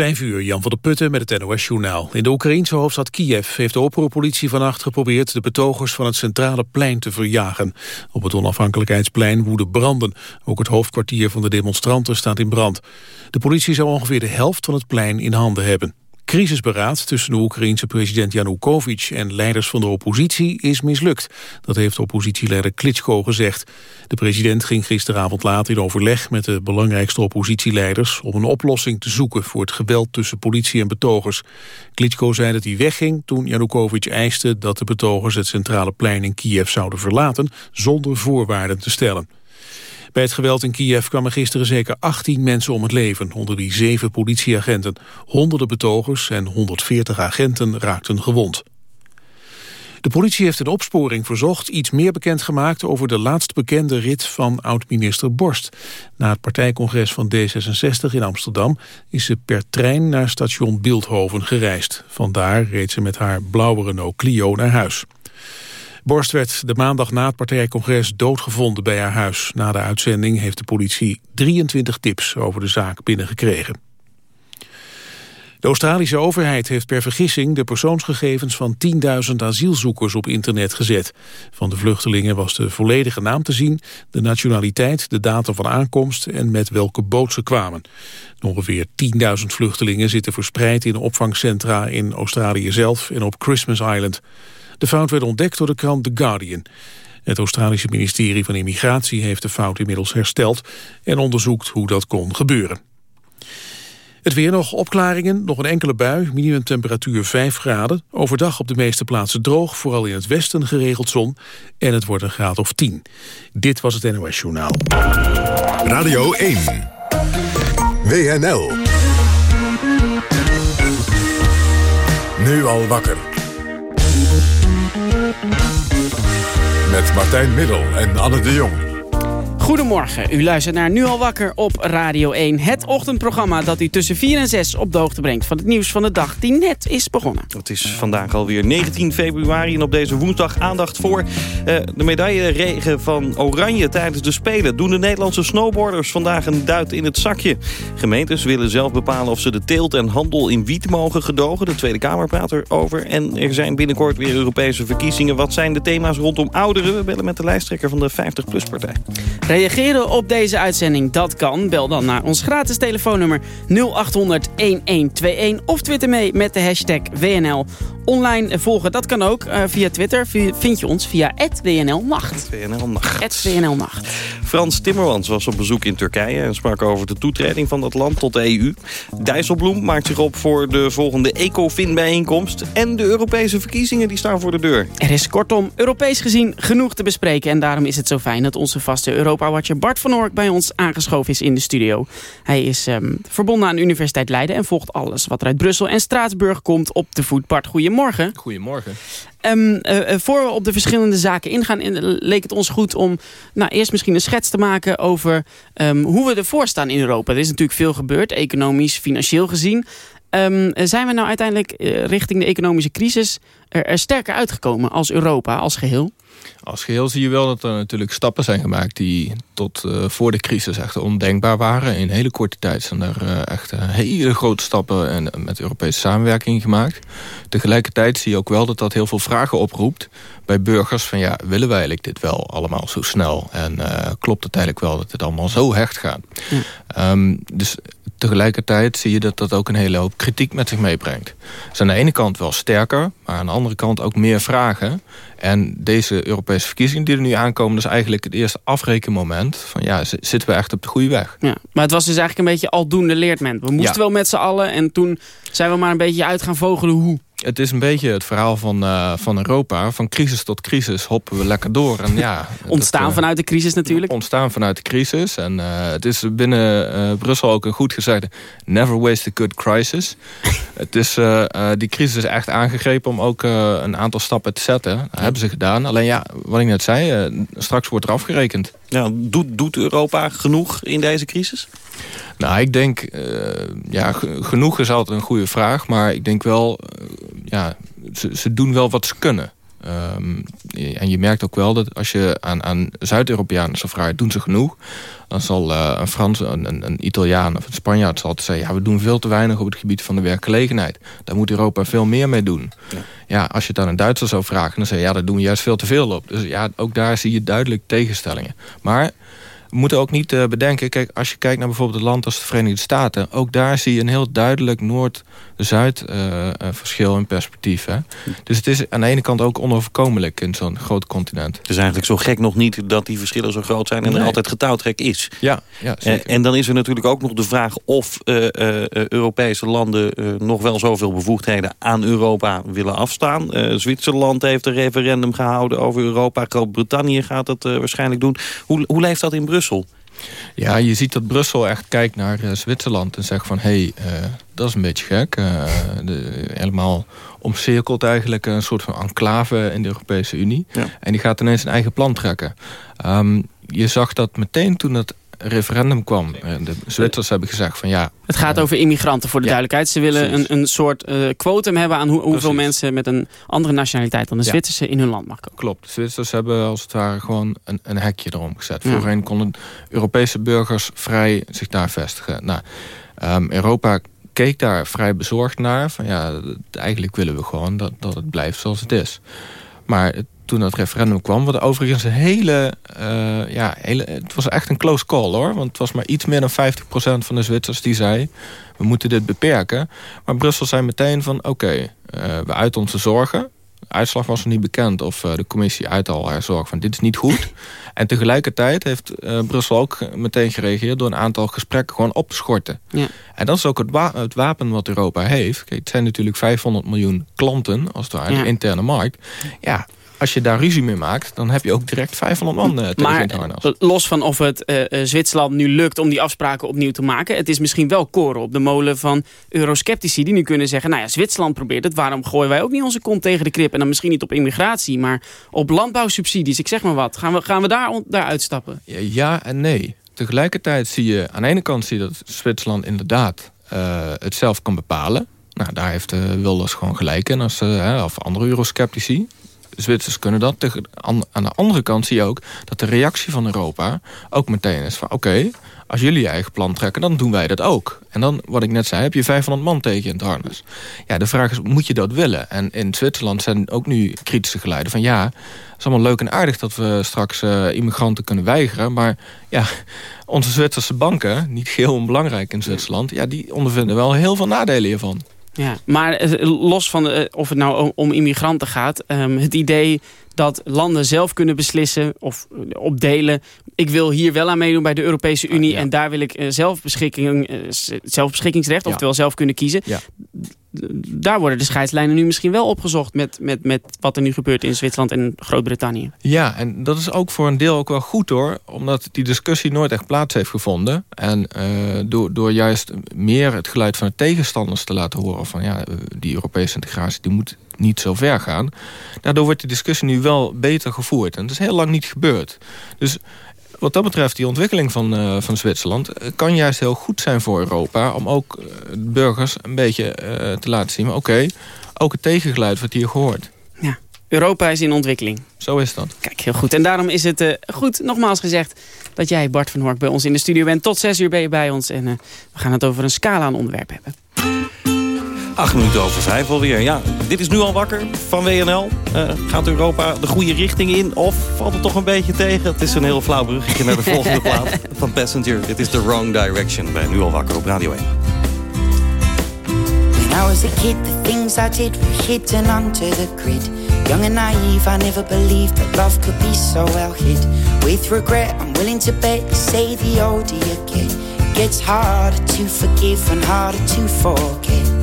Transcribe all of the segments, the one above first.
Vijf uur, Jan van der Putten met het NOS-journaal. In de Oekraïense hoofdstad Kiev heeft de oproerpolitie vannacht geprobeerd... de betogers van het centrale plein te verjagen. Op het onafhankelijkheidsplein woeden branden. Ook het hoofdkwartier van de demonstranten staat in brand. De politie zou ongeveer de helft van het plein in handen hebben crisisberaad tussen de Oekraïense president Janukovic en leiders van de oppositie is mislukt. Dat heeft oppositieleider Klitschko gezegd. De president ging gisteravond laat in overleg met de belangrijkste oppositieleiders om een oplossing te zoeken voor het geweld tussen politie en betogers. Klitschko zei dat hij wegging toen Janukovic eiste dat de betogers het centrale plein in Kiev zouden verlaten zonder voorwaarden te stellen. Bij het geweld in Kiev kwamen gisteren zeker 18 mensen om het leven, onder wie zeven politieagenten. Honderden betogers en 140 agenten raakten gewond. De politie heeft een opsporing verzocht iets meer bekendgemaakt over de laatst bekende rit van oud-minister Borst. Na het partijcongres van D66 in Amsterdam is ze per trein naar station Beeldhoven gereisd. Vandaar reed ze met haar blauwe Renault Clio naar huis. Borst werd de maandag na het partijcongres doodgevonden bij haar huis. Na de uitzending heeft de politie 23 tips over de zaak binnengekregen. De Australische overheid heeft per vergissing de persoonsgegevens van 10.000 asielzoekers op internet gezet. Van de vluchtelingen was de volledige naam te zien, de nationaliteit, de datum van aankomst en met welke boot ze kwamen. Ongeveer 10.000 vluchtelingen zitten verspreid in opvangcentra in Australië zelf en op Christmas Island. De fout werd ontdekt door de krant The Guardian. Het Australische ministerie van Immigratie heeft de fout inmiddels hersteld... en onderzoekt hoe dat kon gebeuren. Het weer nog opklaringen, nog een enkele bui, minimumtemperatuur 5 graden. Overdag op de meeste plaatsen droog, vooral in het westen geregeld zon. En het wordt een graad of 10. Dit was het NOS Journaal. Radio 1. WNL. Nu al wakker. Met Martijn Middel en Anne de Jong. Goedemorgen, u luistert naar Nu al wakker op Radio 1. Het ochtendprogramma dat u tussen 4 en 6 op de hoogte brengt... van het nieuws van de dag die net is begonnen. Het is vandaag alweer 19 februari en op deze woensdag aandacht voor... Uh, de medailleregen van Oranje tijdens de Spelen. Doen de Nederlandse snowboarders vandaag een duit in het zakje. Gemeentes willen zelf bepalen of ze de teelt en handel in wiet mogen gedogen. De Tweede Kamer praat erover. En er zijn binnenkort weer Europese verkiezingen. Wat zijn de thema's rondom ouderen? We bellen met de lijsttrekker van de 50PLUS-partij. Reageren op deze uitzending, dat kan. Bel dan naar ons gratis telefoonnummer 0800 1121 of twitter mee met de hashtag WNL. Online volgen, dat kan ook uh, via Twitter. Vind je ons via @WNLnacht. WNLnacht. WNLnacht. Frans Timmermans was op bezoek in Turkije en sprak over de toetreding van dat land tot de EU. Dijsselbloem maakt zich op voor de volgende ECOFIN-bijeenkomst en de Europese verkiezingen die staan voor de deur. Er is kortom Europees gezien genoeg te bespreken en daarom is het zo fijn dat onze vaste Europa-watcher Bart van Ork bij ons aangeschoven is in de studio. Hij is um, verbonden aan de Universiteit Leiden en volgt alles wat er uit Brussel en Straatsburg komt op de voet. Bart, goedemorgen. Goedemorgen. Um, uh, voor we op de verschillende zaken ingaan, in, leek het ons goed om nou, eerst misschien een schets te maken over um, hoe we ervoor staan in Europa. Er is natuurlijk veel gebeurd, economisch, financieel gezien. Um, zijn we nou uiteindelijk uh, richting de economische crisis er, er sterker uitgekomen als Europa, als geheel? Als geheel zie je wel dat er natuurlijk stappen zijn gemaakt... die tot uh, voor de crisis echt ondenkbaar waren. In hele korte tijd zijn er uh, echt hele grote stappen en, met Europese samenwerking gemaakt. Tegelijkertijd zie je ook wel dat dat heel veel vragen oproept... bij burgers van ja, willen wij eigenlijk dit wel allemaal zo snel? En uh, klopt het eigenlijk wel dat het allemaal zo hecht gaat? Ja. Um, dus tegelijkertijd zie je dat dat ook een hele hoop kritiek met zich meebrengt. Dus aan de ene kant wel sterker, maar aan de andere kant ook meer vragen. En deze Europese verkiezingen die er nu aankomen... dat is eigenlijk het eerste afrekenmoment van ja, zitten we echt op de goede weg. Ja, maar het was dus eigenlijk een beetje aldoende leert men. We moesten ja. wel met z'n allen en toen zijn we maar een beetje uit gaan vogelen hoe. Het is een beetje het verhaal van, uh, van Europa. Van crisis tot crisis hoppen we lekker door. En ja, ontstaan dat, uh, vanuit de crisis natuurlijk. Ontstaan vanuit de crisis. En uh, het is binnen Brussel ook een goed gezegde... never waste a good crisis. het is, die crisis is echt aangegrepen om ook een aantal stappen te zetten. Dat hebben ze gedaan. Alleen ja, wat ik net zei, straks wordt er afgerekend. Ja, doet, doet Europa genoeg in deze crisis? Nou, ik denk, uh, ja, genoeg is altijd een goede vraag. Maar ik denk wel, uh, ja, ze, ze doen wel wat ze kunnen. Ehm, en je merkt ook wel dat als je aan, aan Zuid-Europeanen zou vragen... doen ze genoeg? Dan zal uh, een Frans, een, een, een, Italiaan of een Spanjaard zal altijd zeggen... ja, we doen veel te weinig op het gebied van de werkgelegenheid. Daar moet Europa veel meer mee doen. Ja, ja als je het aan een Duitser zou vragen... dan zeg je, ja, daar doen we juist veel te veel op. Dus ja, ook daar zie je duidelijk tegenstellingen. Maar we moeten ook niet uh, bedenken... kijk, als je kijkt naar bijvoorbeeld een land als de Verenigde Staten... ook daar zie je een heel duidelijk Noord-Zuid uh, verschil in perspectief. Hè? Dus het is aan de ene kant ook onoverkomelijk in zo'n groot continent. Het is eigenlijk zo gek nog niet dat die verschillen zo groot zijn... en er altijd getouwtrek is. Ja, ja zeker. en dan is er natuurlijk ook nog de vraag... of Europese landen nog wel zoveel bevoegdheden aan Europa willen afstaan. Zwitserland heeft een referendum gehouden over Europa. Groot-Brittannië gaat dat waarschijnlijk doen. Hoe, hoe leeft dat in Brussel? Ja, je ziet dat Brussel echt kijkt naar uh, Zwitserland en zegt van... hé, hey, uh, dat is een beetje gek. Uh, de, helemaal omcirkelt eigenlijk een soort van enclave in de Europese Unie. Ja. En die gaat ineens een eigen plan trekken. Um, je zag dat meteen toen het referendum kwam. De Zwitsers hebben gezegd van ja... Het gaat over immigranten voor de duidelijkheid. Ze willen een, een soort uh, quotum hebben aan hoe, hoeveel mensen met een andere nationaliteit dan de Zwitserse in hun land mag komen. Klopt. De Zwitsers hebben als het ware gewoon een, een hekje erom gezet. Ja. Voorheen konden Europese burgers vrij zich daar vestigen. Nou, um, Europa keek daar vrij bezorgd naar. Van ja, eigenlijk willen we gewoon dat, dat het blijft zoals het is. Maar het toen dat referendum kwam. Wat overigens een hele, uh, ja, hele... Het was echt een close call hoor. Want het was maar iets meer dan 50% van de Zwitsers die zei... we moeten dit beperken. Maar Brussel zei meteen van oké, okay, uh, we uiten onze zorgen. De uitslag was nog niet bekend of uh, de commissie uit al haar zorg van dit is niet goed. En tegelijkertijd heeft Brussel ook meteen gereageerd... door een aantal gesprekken gewoon op te schorten. Ja. En dat is ook het, wa het, wapen wat Europa heeft. Kijk, het zijn natuurlijk 500 miljoen klanten, als het ware, ja. de interne markt. Ja, als je daar ruzie mee maakt, dan heb je ook direct 500 man uh, tegen maar, harnas. los van of het uh, Zwitserland nu lukt om die afspraken opnieuw te maken... het is misschien wel koren op de molen van eurosceptici... die nu kunnen zeggen, nou ja, Zwitserland probeert het... waarom gooien wij ook niet onze kont tegen de krip? En dan misschien niet op immigratie, maar op landbouwsubsidies. Ik zeg maar wat. Gaan we, gaan we daar, daar uitstappen? Ja, ja en nee. Tegelijkertijd zie je, aan de ene kant zie je dat Zwitserland inderdaad... Uh, het zelf kan bepalen. Nou, daar heeft uh, Wilders gewoon gelijk in, als, uh, of andere eurosceptici. Zwitsers kunnen dat. Aan de andere kant zie je ook dat de reactie van Europa ook meteen is van... oké, als jullie je eigen plan trekken, dan doen wij dat ook. En dan, wat ik net zei, heb je 500 man tegen in het harnas. Ja, de vraag is, moet je dat willen? En in Zwitserland zijn ook nu kritische geleiden van... ja, het is allemaal leuk en aardig dat we straks uh, immigranten kunnen weigeren... maar ja, onze Zwitserse banken, niet geheel onbelangrijk in Zwitserland... ja, die ondervinden wel heel veel nadelen hiervan. Ja, maar eh, los van uh, of het nou om immigranten gaat... Um, het idee dat landen zelf kunnen beslissen of eh, opdelen... ik wil hier wel aan meedoen bij de Europese ah, Unie... en daar wil ik uh, zelfbeschikking, uh, zelfbeschikkingsrecht, ja. oftewel zelf kunnen kiezen... Ja daar worden de scheidslijnen nu misschien wel opgezocht... Met, met, met wat er nu gebeurt in Zwitserland en Groot-Brittannië. Ja, en dat is ook voor een deel ook wel goed hoor. Omdat die discussie nooit echt plaats heeft gevonden. En uh, door, door juist meer het geluid van de tegenstanders te laten horen... van ja, die Europese integratie die moet niet zo ver gaan. Daardoor wordt die discussie nu wel beter gevoerd. En dat is heel lang niet gebeurd. Dus wat dat betreft, die ontwikkeling van, uh, van Zwitserland... Eh, kan juist heel goed zijn voor Europa... om ook uh, burgers een beetje uh, te laten zien... oké, okay, ook het tegengeluid wordt hier gehoord. Ja, Europa is in ontwikkeling. Zo is dat. Kijk, heel goed. En daarom is het goed, nogmaals gezegd... dat jij, Bart van Hork, bij ons in de studio bent. Tot zes uur ben je bij ons. En we gaan het over een scala aan onderwerpen hebben. Acht minuten over vijf alweer. Ja, dit is nu al wakker van WNL. Uh, eh, gaat Europa de goede richting in of valt het toch een beetje tegen? Het is een heel flauw bruggetje naar de volgende plaat van Passenger. Dit is The Wrong Direction bij Nu al wakker op Radio 1. When I was a kid, the things I did were hidden under the grid. Young and naive, I never believed that love could be so well hid. With regret, I'm willing to bet, say the older you get, it gets harder to forgive and harder to forget.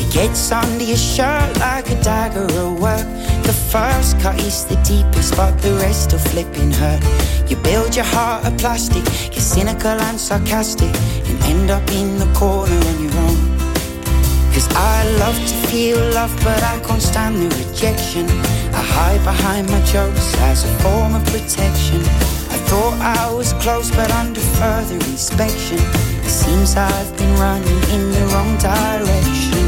It gets under your shirt like a dagger at work. The first cut is the deepest, but the rest are flipping hurt. You build your heart of plastic, you're cynical and sarcastic, and end up in the corner on your own. Cause I love to feel love, but I can't stand the rejection. I hide behind my jokes as a form of protection. I thought I was close, but under further inspection, it seems I've been running in the wrong direction.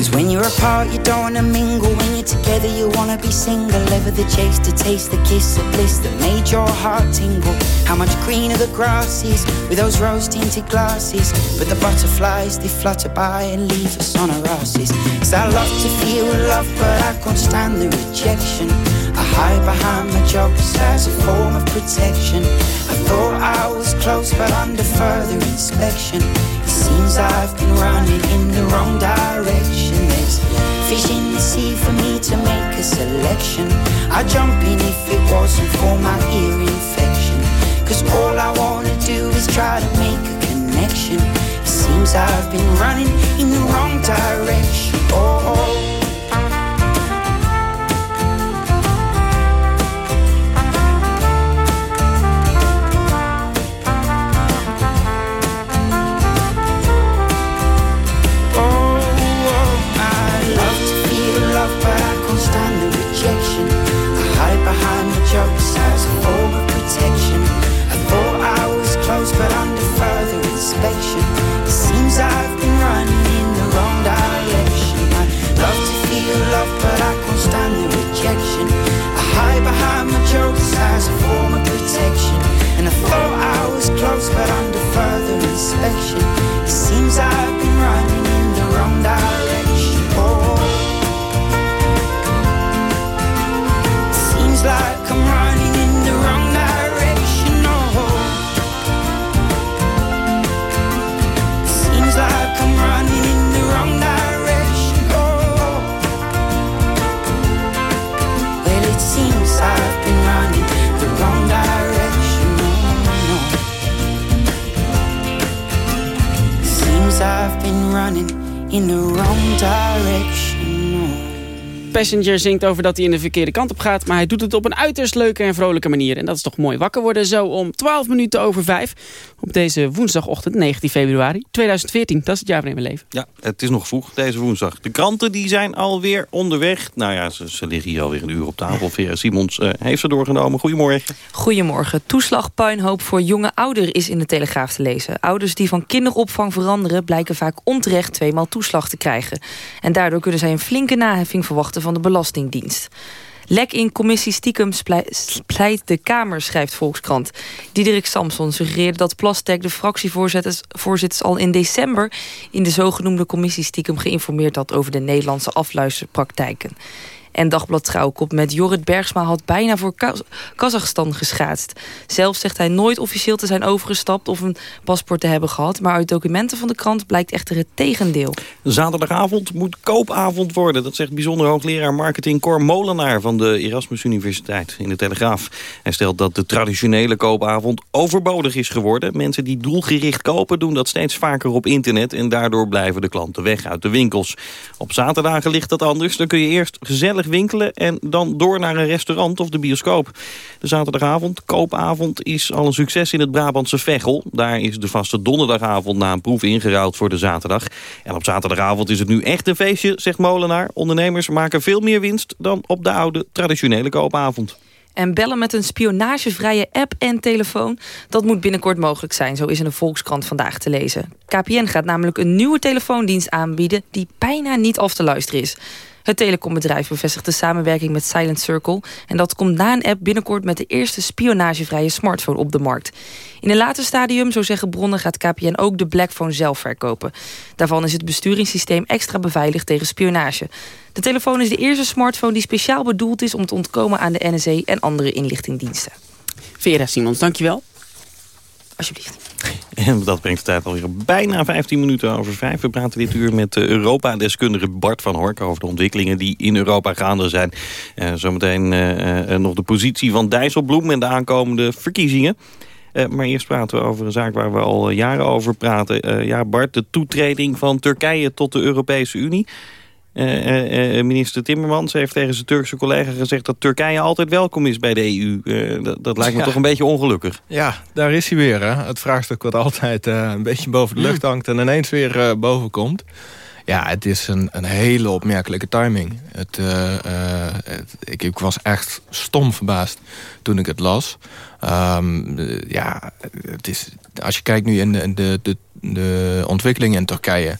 Cause when you're apart, you don't wanna mingle. When you're together, you wanna be single. Ever the chase to taste the kiss of bliss that made your heart tingle. How much greener the grass is with those rose tinted glasses. But the butterflies, they flutter by and leave us on our asses. Cause I love to feel love, but I can't stand the rejection. I hide behind my jokes as a form of protection. I thought I was close, but under further inspection. It seems I've been running in the wrong direction. There's fish in the sea for me to make a selection. I'd jump in if it wasn't for my ear infection. Cause all I wanna do is try to make a connection. It seems I've been running in the wrong direction. Oh. oh. Passenger zingt over dat hij in de verkeerde kant op gaat... maar hij doet het op een uiterst leuke en vrolijke manier. En dat is toch mooi wakker worden zo om 12 minuten over 5... op deze woensdagochtend, 19 februari 2014. Dat is het jaar van mijn leven. Ja, het is nog vroeg deze woensdag. De kranten die zijn alweer onderweg. Nou ja, ze, ze liggen hier alweer een uur op tafel. Vera Simons uh, heeft ze doorgenomen. Goedemorgen. Goedemorgen. Toeslagpuinhoop voor jonge ouderen is in de Telegraaf te lezen. Ouders die van kinderopvang veranderen... blijken vaak onterecht tweemaal toeslag te krijgen. En daardoor kunnen zij een flinke naheffing verwachten van de Belastingdienst. Lek in commissie stiekem pleit de Kamer, schrijft Volkskrant. Diederik Samson suggereerde dat Plastek de fractievoorzitters al in december... in de zogenoemde commissie stiekem geïnformeerd had over de Nederlandse afluisterpraktijken. En Dagblad Trouw met Jorrit Bergsma had bijna voor Kazachstan geschaatst. Zelf zegt hij nooit officieel te zijn overgestapt of een paspoort te hebben gehad. Maar uit documenten van de krant blijkt echter het tegendeel. Zaterdagavond moet koopavond worden. Dat zegt bijzonder hoogleraar marketing Cor Molenaar van de Erasmus Universiteit in de Telegraaf. Hij stelt dat de traditionele koopavond overbodig is geworden. Mensen die doelgericht kopen doen dat steeds vaker op internet en daardoor blijven de klanten weg uit de winkels. Op zaterdagen ligt dat anders. Dan kun je eerst gezellig winkelen en dan door naar een restaurant of de bioscoop. De zaterdagavond, koopavond, is al een succes in het Brabantse Veghel. Daar is de vaste donderdagavond na een proef ingeruild voor de zaterdag. En op zaterdagavond is het nu echt een feestje, zegt Molenaar. Ondernemers maken veel meer winst dan op de oude traditionele koopavond. En bellen met een spionagevrije app en telefoon... dat moet binnenkort mogelijk zijn, zo is in de Volkskrant vandaag te lezen. KPN gaat namelijk een nieuwe telefoondienst aanbieden... die bijna niet af te luisteren is. Het telecombedrijf bevestigt de samenwerking met Silent Circle... en dat komt na een app binnenkort met de eerste spionagevrije smartphone op de markt. In een later stadium, zo zeggen bronnen, gaat KPN ook de Blackphone zelf verkopen. Daarvan is het besturingssysteem extra beveiligd tegen spionage. De telefoon is de eerste smartphone die speciaal bedoeld is... om te ontkomen aan de NSE en andere inlichtingdiensten. Vera Simons, dankjewel. Alsjeblieft. En dat brengt de tijd alweer bijna 15 minuten over vijf. We praten dit uur met Europa-deskundige Bart van Hork... over de ontwikkelingen die in Europa gaande zijn. Zometeen uh, nog de positie van Dijsselbloem... en de aankomende verkiezingen. Maar eerst praten we over een zaak waar we al jaren over praten. ja, Bart, de toetreding van Turkije tot de Europese Unie... Uh, uh, minister Timmermans heeft tegen zijn Turkse collega gezegd... dat Turkije altijd welkom is bij de EU. Dat, dat, lijkt me toch een beetje ongelukkig. Ja, daar is hij weer. Hè? Het vraagstuk wat altijd een beetje boven de lucht hangt... en ineens weer boven komt. Ja, het is een, een hele opmerkelijke timing. Het, het, ik, ik, was echt stom verbaasd toen ik het las. Um, ja, het is, als je kijkt nu in de, de, de, de ontwikkelingen in Turkije...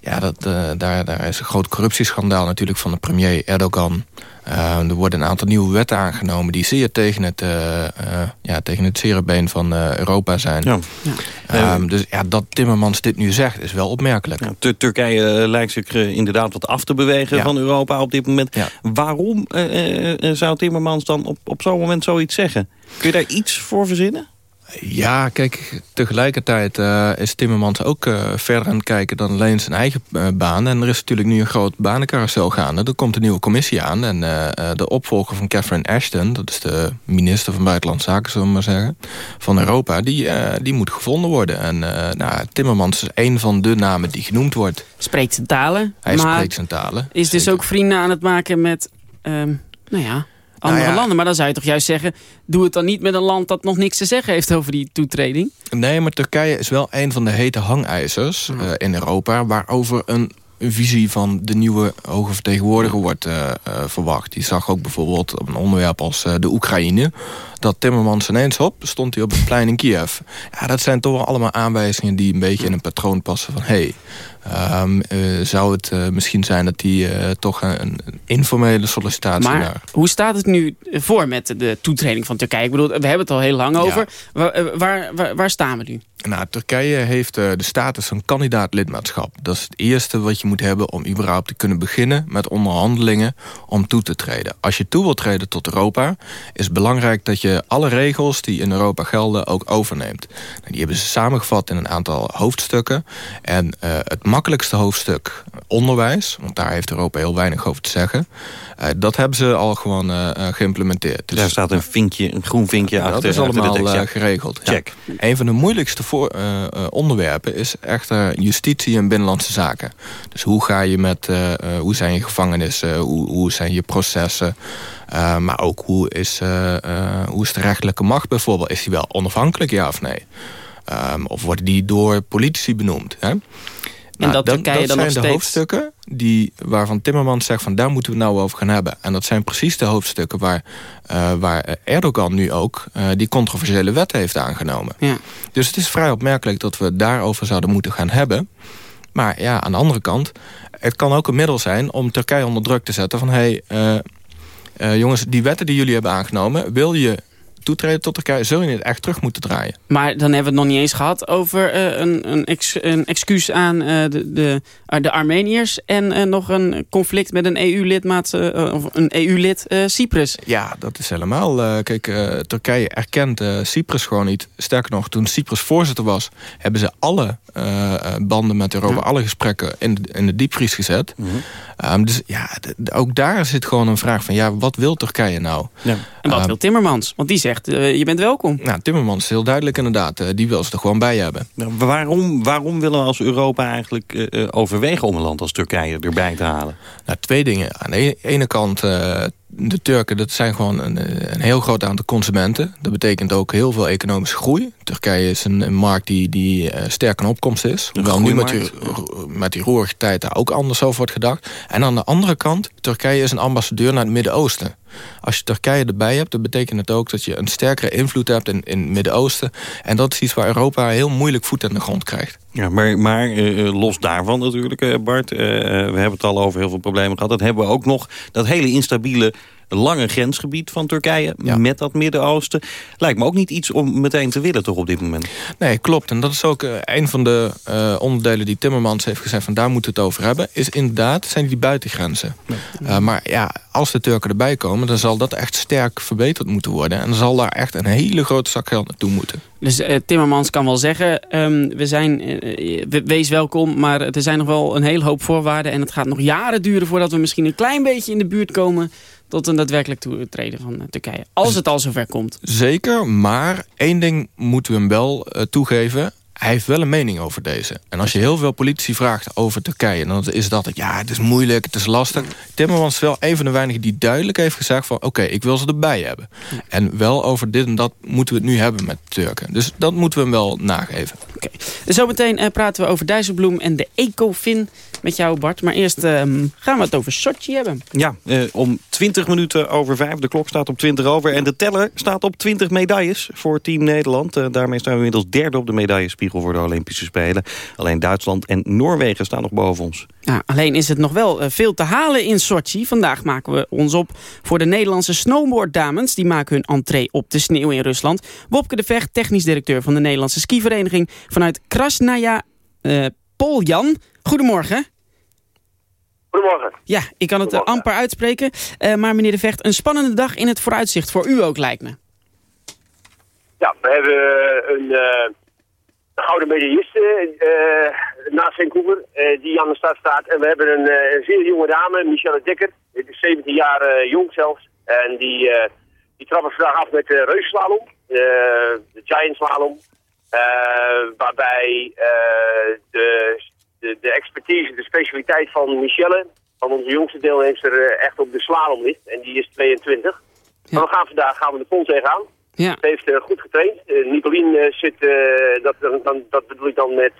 Ja, dat, uh, daar, daar is een groot corruptieschandaal natuurlijk van de premier Erdogan. Uh, er worden een aantal nieuwe wetten aangenomen... die zeer tegen het, uh, ja, tegen het zere been van Europa zijn. Ja. Ja. Um, dus ja, dat Timmermans dit nu zegt is wel opmerkelijk. Ja, Turkije lijkt zich inderdaad wat af te bewegen van Europa op dit moment. Waarom zou Timmermans dan op, op zo'n moment zoiets zeggen? Kun je daar iets voor verzinnen? Ja, kijk, tegelijkertijd uh, is Timmermans ook uh, verder aan het kijken dan alleen zijn eigen uh, baan. En er is natuurlijk nu een groot banencarousel gaande. Er komt een nieuwe commissie aan. En de opvolger van Catherine Ashton, dat is de minister van Buitenlandse Zaken, zullen we maar zeggen, van Europa, die, die moet gevonden worden. En nou, Timmermans is een van de namen die genoemd wordt. Spreekt zijn talen. Hij spreekt zijn talen. Is dus ook vrienden aan het maken met, um, nou ja andere nou landen. Maar dan zou je toch juist zeggen... doe het dan niet met een land dat nog niks te zeggen heeft over die toetreding? Nee, maar Turkije is wel een van de hete hangijzers uh, in Europa... waarover een visie van de nieuwe hoge vertegenwoordiger wordt uh, uh, verwacht. Die zag ook bijvoorbeeld op een onderwerp als de Oekraïne... dat Timmermans ineens op stond hij op het plein in Kiev. Ja, dat zijn toch wel allemaal aanwijzingen die een beetje in een patroon passen van... hey, Um, uh, zou het uh, misschien zijn dat die uh, toch een, een, informele sollicitatie... Maar naar... hoe staat het nu voor met de toetreding van Turkije? Ik bedoel, we hebben het al heel lang over. Ja. Waar, waar, waar, staan we nu? Nou, Turkije heeft de status van kandidaat lidmaatschap. Dat is het eerste wat je moet hebben om überhaupt te kunnen beginnen... met onderhandelingen om toe te treden. Als je toe wilt treden tot Europa... is het belangrijk dat je alle regels die in Europa gelden ook overneemt. Nou, die hebben ze samengevat in een aantal hoofdstukken. En het makkelijkste hoofdstuk onderwijs... want daar heeft Europa heel weinig over te zeggen... Uh, dat hebben ze al gewoon uh, geïmplementeerd. Dus, daar staat een, vinkje, een groen vinkje achter. Dat is allemaal tekst, ja. geregeld. Check. Ja. Een van de moeilijkste voor, onderwerpen is echter justitie en binnenlandse zaken. Dus hoe ga je met, hoe zijn je gevangenissen, hoe, hoe zijn je processen... maar ook hoe is, hoe is de rechterlijke macht bijvoorbeeld? Is die wel onafhankelijk, ja of nee? Um, of worden die door politici benoemd? Hè? Nou, en dat, dat, dat zijn de steeds... hoofdstukken die, waarvan Timmermans zegt van daar moeten we het nou over gaan hebben. En dat zijn precies de hoofdstukken waar, uh, waar Erdogan nu ook uh, die controversiële wet heeft aangenomen. Ja. Dus het is vrij opmerkelijk dat we het daarover zouden moeten gaan hebben. Maar ja, aan de andere kant, het kan ook een middel zijn om Turkije onder druk te zetten van hé, hey, uh, jongens, die wetten die jullie hebben aangenomen, wil je toetreden tot Turkije... zul je het echt terug moeten draaien. Maar dan hebben we het nog niet eens gehad over uh, een, een, ex, een, excuus aan uh, de, de, uh, de Armeniërs... en nog een conflict met een EU-lidmaat of een EU-lid Cyprus. Ja, dat is helemaal... kijk, Turkije erkent Cyprus gewoon niet. Sterker nog, toen Cyprus voorzitter was... hebben ze alle banden met Europa, ja. alle gesprekken in de, in de diepvries gezet. Mm -hmm. um, dus ja, ook daar zit gewoon een vraag van... ja, wat wil Turkije nou? Ja. En wat um, wil Timmermans? Want die zegt, uh, je bent welkom. Nou, Timmermans is heel duidelijk inderdaad. Uh, die wil ze er gewoon bij hebben. Nou, waarom, waarom willen we als Europa eigenlijk uh, overwegen om een land als Turkije erbij te halen? Nou, twee dingen. Aan de ene kant de Turken, dat zijn gewoon een, een, heel groot aantal consumenten. Dat betekent ook heel veel economische groei. Turkije is een, een markt die, die uh, sterk in opkomst is. Hoewel nu met die, met die roerige tijd daar ook anders over wordt gedacht. En aan de andere kant, Turkije is een ambassadeur naar het Midden-Oosten. Als je Turkije erbij hebt, dan betekent het ook dat je een sterkere invloed hebt in, in het Midden-Oosten. En dat is iets waar Europa heel moeilijk voet aan de grond krijgt. Ja, maar, maar uh, los daarvan natuurlijk, uh, Bart. We hebben het al over heel veel problemen gehad. Dat hebben we ook nog dat hele instabiele lange grensgebied van Turkije ja. met dat Midden-Oosten. Lijkt me ook niet iets om meteen te willen toch op dit moment. Nee, klopt. En dat is ook uh, een van de uh, onderdelen die Timmermans heeft gezegd... van daar moeten we het over hebben, is inderdaad zijn die buitengrenzen. Uh, maar ja, als de Turken erbij komen... dan zal dat echt sterk verbeterd moeten worden. En dan zal daar echt een hele grote zak geld naartoe moeten. Dus uh, Timmermans kan wel zeggen, um, we zijn, uh, wees welkom, maar er zijn nog wel een hele hoop voorwaarden. En het gaat nog jaren duren voordat we misschien een klein beetje in de buurt komen tot een daadwerkelijk toetreden van Turkije. Als het al zover komt. Zeker, maar één ding moeten we hem wel uh, toegeven hij heeft wel een mening over deze. En als je heel veel politici vraagt over Turkije... dan is dat het, ja, het is moeilijk, het is lastig. Timmermans is wel een van de weinigen die duidelijk heeft gezegd... van oké, ik wil ze erbij hebben. En wel over dit en dat moeten we het nu hebben met Turken. Dus dat moeten we hem wel nageven. Oké. Zometeen uh, praten we over Dijsselbloem en de Ecofin met jou, Bart. Maar eerst ehm, gaan we het over Sochi hebben. Ja, eh, om 20 minuten over vijf. De klok staat op 20 over. En de teller staat op 20 medailles voor Team Nederland. Uh, daarmee staan we inmiddels derde op de medaillespiegel voor de Olympische Spelen. Alleen Duitsland en Noorwegen staan nog boven ons. Ja, alleen is het nog wel uh, veel te halen in Sochi. Vandaag maken we ons op voor de Nederlandse snowboarddames. Die maken hun entree op de sneeuw in Rusland. Wopke de Vecht, technisch directeur van de Nederlandse skivereniging... vanuit Krasnaya uh, Poljan. Goedemorgen. Goedemorgen. Ja, ik kan het amper uitspreken. Uh, maar meneer De Vecht, een spannende dag in het vooruitzicht voor u ook, lijkt me. Ja, we hebben een, uh, een gouden medailliste naast Vancouver die aan de start staat. En we hebben een, een zeer jonge dame, Michelle Dekker. Dit is 17 jaar jong zelfs. En die, die trappen vandaag af met de reuzenslalom, de giant slalom. waarbij de de, de expertise, de specialiteit van Michelle, van onze jongste deelnemster, echt op de slalom ligt. En die is 22. Ja. Maar we gaan vandaag gaan we de pond tegenaan. Ja. Heeft uh, goed getraind. Uh, Nicolien uh, zit, dat, dan, dat bedoel ik dan met,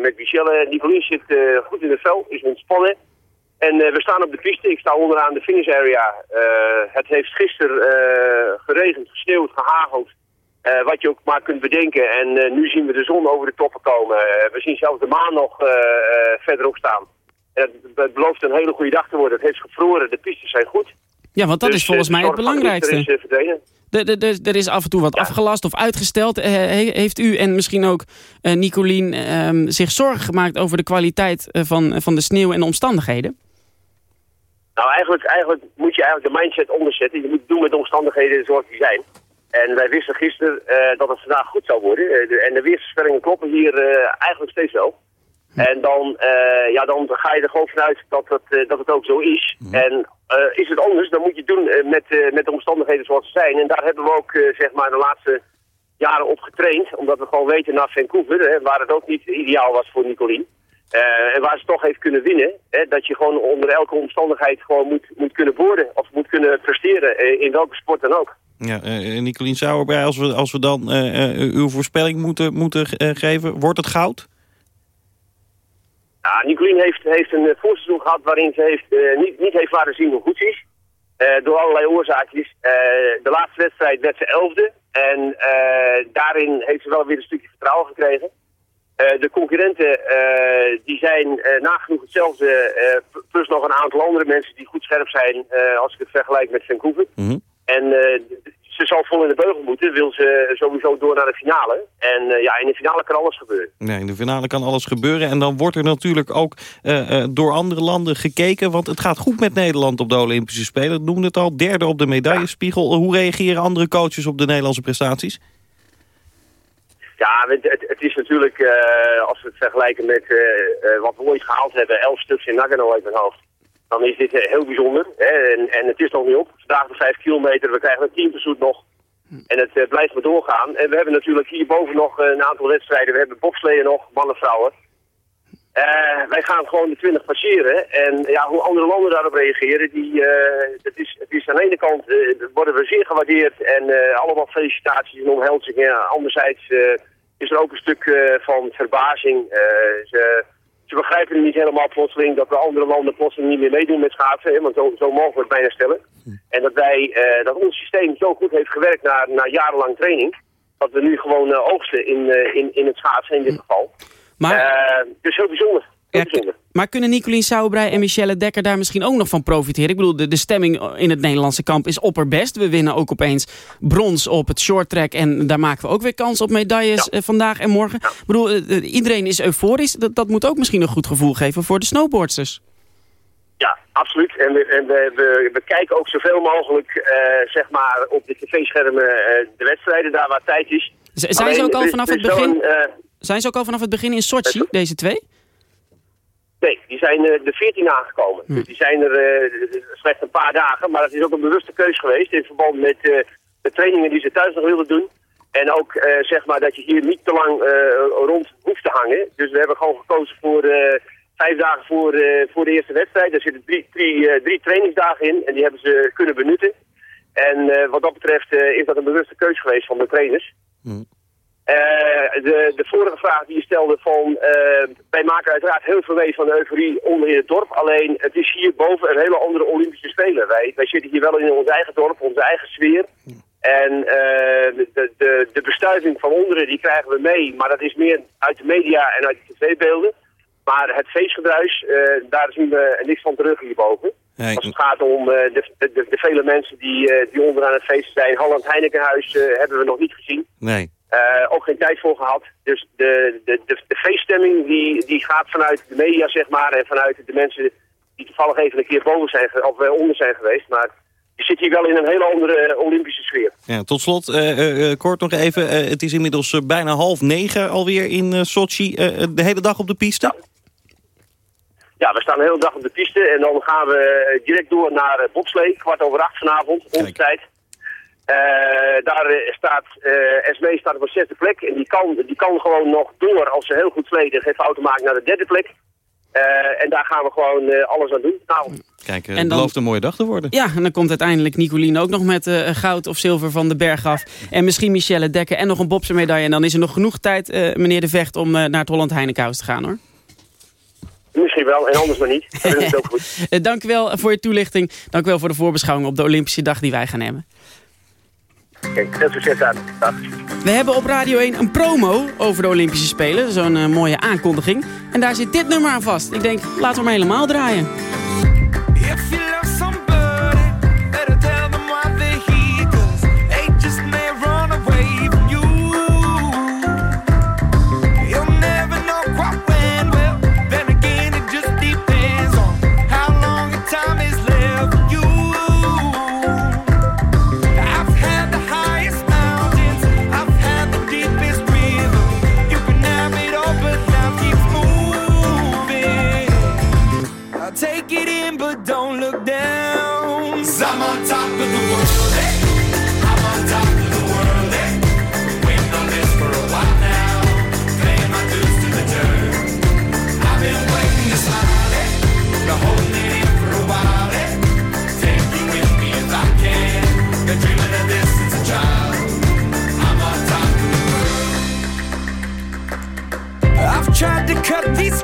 met Michelle. Nicolien zit goed in het vel, is ontspannen. En we staan op de piste. Ik sta onderaan de finish area. het heeft gisteren geregend, gesneeuwd, gehageld. Wat je ook maar kunt bedenken. En nu zien we de zon over de toppen komen. We zien zelfs de maan nog verderop staan. Het, het, belooft een hele goede dag te worden. Het heeft gevroren, de pistes zijn goed. Ja, want dat dus, is volgens mij het belangrijkste. Er is, er af en toe wat ja. afgelast of uitgesteld. heeft u en misschien ook Nicolien ehm, zich zorgen gemaakt over de kwaliteit van, van de sneeuw en de omstandigheden? Nou, eigenlijk, eigenlijk moet je eigenlijk de mindset onderzetten. Je moet het doen met de omstandigheden zoals die zijn. En wij wisten gisteren uh, dat het vandaag goed zou worden. De, en de weersvoorspellingen kloppen hier eigenlijk steeds wel. Hm. En dan, ja, dan ga je er gewoon vanuit dat het, dat het ook zo is. Hm. En is het anders, dan moet je het doen met, met de omstandigheden zoals ze zijn. En daar hebben we ook zeg maar de laatste jaren op getraind. Omdat we gewoon weten naar Vancouver, hè, waar het ook niet ideaal was voor Nicolien. en waar ze toch heeft kunnen winnen, hè, dat je gewoon onder elke omstandigheid gewoon moet, moet kunnen boorden. Of moet kunnen presteren, in welke sport dan ook. Ja, Nicolien Sauerbrei, als we, als we dan uw voorspelling moeten, moeten geven, wordt het goud? Ja, Nicolien heeft, heeft een voorseizoen gehad waarin ze heeft, niet, niet heeft laten zien hoe goed ze is. door allerlei oorzaakjes. de laatste wedstrijd werd ze elfde. En daarin heeft ze wel weer een stukje vertrouwen gekregen. de concurrenten die zijn nagenoeg hetzelfde. plus nog een aantal andere mensen die goed scherp zijn als ik het vergelijk met Vancouver. Mm -hmm. En ze zal vol in de beugel moeten, wil ze sowieso door naar de finale. En uh, ja, in de finale kan alles gebeuren. Nee, in de finale kan alles gebeuren. En dan wordt er natuurlijk ook uh, door andere landen gekeken. Want het gaat goed met Nederland op de Olympische Spelen. Dat noemde het al, derde op de medaillespiegel. Ja. Hoe reageren andere coaches op de Nederlandse prestaties? Ja, het, het, het is natuurlijk, als we het vergelijken met wat we ooit gehaald hebben... elf stuks in Nagano uit mijn hoofd dan is dit heel bijzonder. En, en het is nog niet op. Vandaag de 5 kilometer, we krijgen een teamverzoek nog. En het uh, blijft maar doorgaan. En we hebben natuurlijk hierboven nog een aantal wedstrijden. We hebben bobsleeën nog, mannen, vrouwen. Wij gaan gewoon de 20 passeren. En ja, hoe andere landen daarop reageren, die, het, is, het is aan de ene kant worden we zeer gewaardeerd. En allemaal felicitaties en omhelzingen. Anderzijds is er ook een stuk van verbazing. ze, ze begrijpen niet helemaal plotseling dat de andere landen plotseling niet meer meedoen met schaatsen. Hè, want zo, zo mogen we het bijna stellen. En dat, wij, uh, dat ons systeem zo goed heeft gewerkt na, na jarenlang training. Dat we nu gewoon uh, oogsten in, uh, in, in het schaatsen in dit geval. Maar... dus heel bijzonder. Heel bijzonder. Maar kunnen Nicolien Sauerbrei en Michelle Dekker daar misschien ook nog van profiteren? Ik bedoel, de, de stemming in het Nederlandse kamp is opperbest. We winnen ook opeens brons op het shorttrack. En daar maken we ook weer kans op medailles ja. vandaag en morgen. Ja. Ik bedoel, iedereen is euforisch. Dat, dat moet ook misschien een goed gevoel geven voor de snowboardsters. Ja, absoluut. En we, en we, we, we kijken ook zoveel mogelijk uh, zeg maar op de tv-schermen uh, de wedstrijden daar waar tijd is. Z zijn, ze ook al vanaf het begin, een, uh, zijn ze ook al vanaf het begin in Sochi, deze twee? Nee, die zijn uh, de 14 aangekomen. Hm. Dus die zijn er uh, slechts een paar dagen. Maar het is ook een bewuste keus geweest in verband met uh, de trainingen die ze thuis nog wilden doen. En ook zeg maar dat je hier niet te lang rond hoeft te hangen. Dus we hebben gewoon gekozen voor vijf dagen voor, voor de eerste wedstrijd. Er zitten drie, drie, drie trainingsdagen in en die hebben ze kunnen benutten. En wat dat betreft is dat een bewuste keuze geweest van de trainers. Mm. Uh, de, de vorige vraag die je stelde van, uh, wij maken uiteraard heel veel mee van de euforie onder in het dorp. Alleen het is hier boven een hele andere Olympische Spelen. Wij, wij zitten hier wel in ons eigen dorp, onze eigen sfeer. En uh, de, de, de bestuiving van onderen die krijgen we mee, maar dat is meer uit de media en uit de tv-beelden. Maar het feestgedruis, daar zien we niks van terug hierboven. Als het gaat om de, de, de, vele mensen die, die onderaan het feest zijn. Holland Heinekenhuis hebben we nog niet gezien. Nee. Uh, ook geen tijd voor gehad. Dus de, de, de, de, feeststemming die, die gaat vanuit de media, zeg maar, en vanuit de mensen die toevallig even een keer boven zijn, of uh, onder zijn geweest. Maar je zit hier wel in een hele andere eh, Olympische sfeer. Ja, tot slot, kort nog even. het is inmiddels bijna half negen alweer in Sochi. de hele dag op de piste? Ja. we staan de hele dag op de piste en dan gaan we direct door naar bobslee, kwart over acht vanavond, onze tijd. Uh, daar eh, staat, uh, staat op een zesde plek en die kan, die kan gewoon nog door als ze heel goed sleden geen fouten maken naar de derde plek. Uh, en daar gaan we gewoon alles aan doen. Nou. Kijk, het belooft een mooie dag te worden. Ja, en dan komt uiteindelijk Nicolien ook nog met goud of zilver van de berg af. En misschien Michelle Dekker en nog een bobse medaille. En dan is er nog genoeg tijd, meneer De Vecht, om naar het Holland Heinekenhuis te gaan hoor. Misschien wel, en anders maar niet. Dat is ook goed. Dank u wel voor je toelichting. Dank u wel voor de voorbeschouwing op de Olympische dag die wij gaan hebben. Kijk, aan. We hebben op Radio 1 een promo over de Olympische Spelen. Zo'n uh, mooie aankondiging. En daar zit dit nummer aan vast. Ik denk, laten we hem helemaal draaien. tried to cut these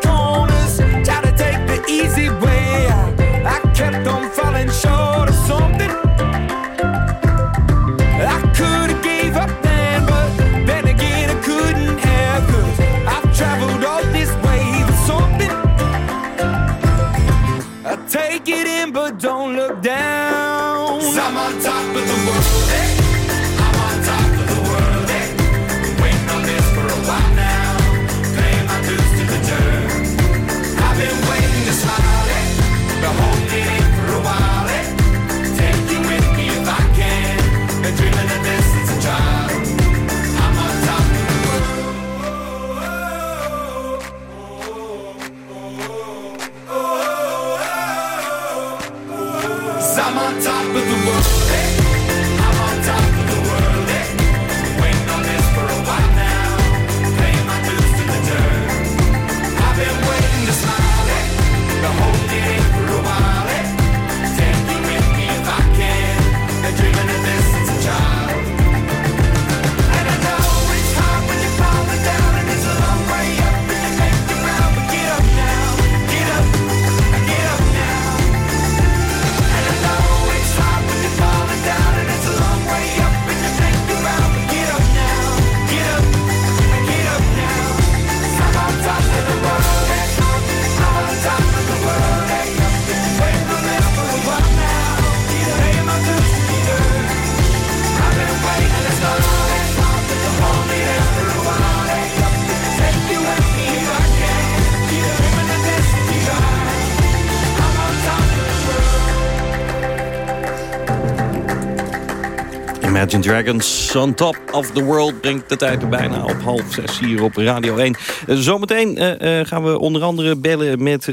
Dragons on top of the world brengt de tijd er bijna op half zes hier op Radio 1. Uh, eh, zometeen uh, uh, gaan we onder andere bellen met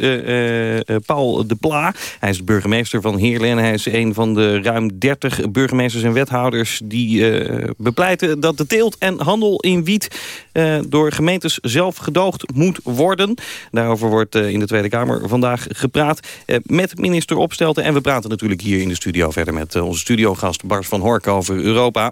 Paul de Pla. Hij is burgemeester van Heerlen en hij is een van de ruim 30 burgemeesters en wethouders die bepleiten dat de teelt en handel in wiet door gemeentes zelf gedoogd moet worden. Daarover wordt in de Tweede Kamer vandaag gepraat met minister Opstelten. En we praten natuurlijk hier in de studio verder met onze studiogast Bart van Hork over Europa.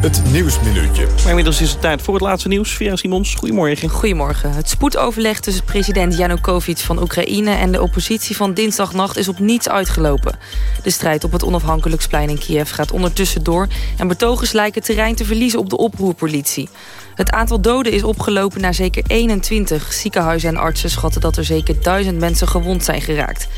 Het Nieuwsminuutje. Maar inmiddels is het tijd voor het laatste nieuws. Vera Simons, goedemorgen. Goedemorgen. Het spoedoverleg tussen president Janukovic van Oekraïne... en de oppositie van dinsdagnacht is op niets uitgelopen. De strijd op het onafhankelijksplein in Kiev gaat ondertussen door... en betogers lijken terrein te verliezen op de oproerpolitie. Het aantal doden is opgelopen naar zeker 21. Ziekenhuizen en artsen schatten dat er zeker duizend mensen gewond zijn geraakt.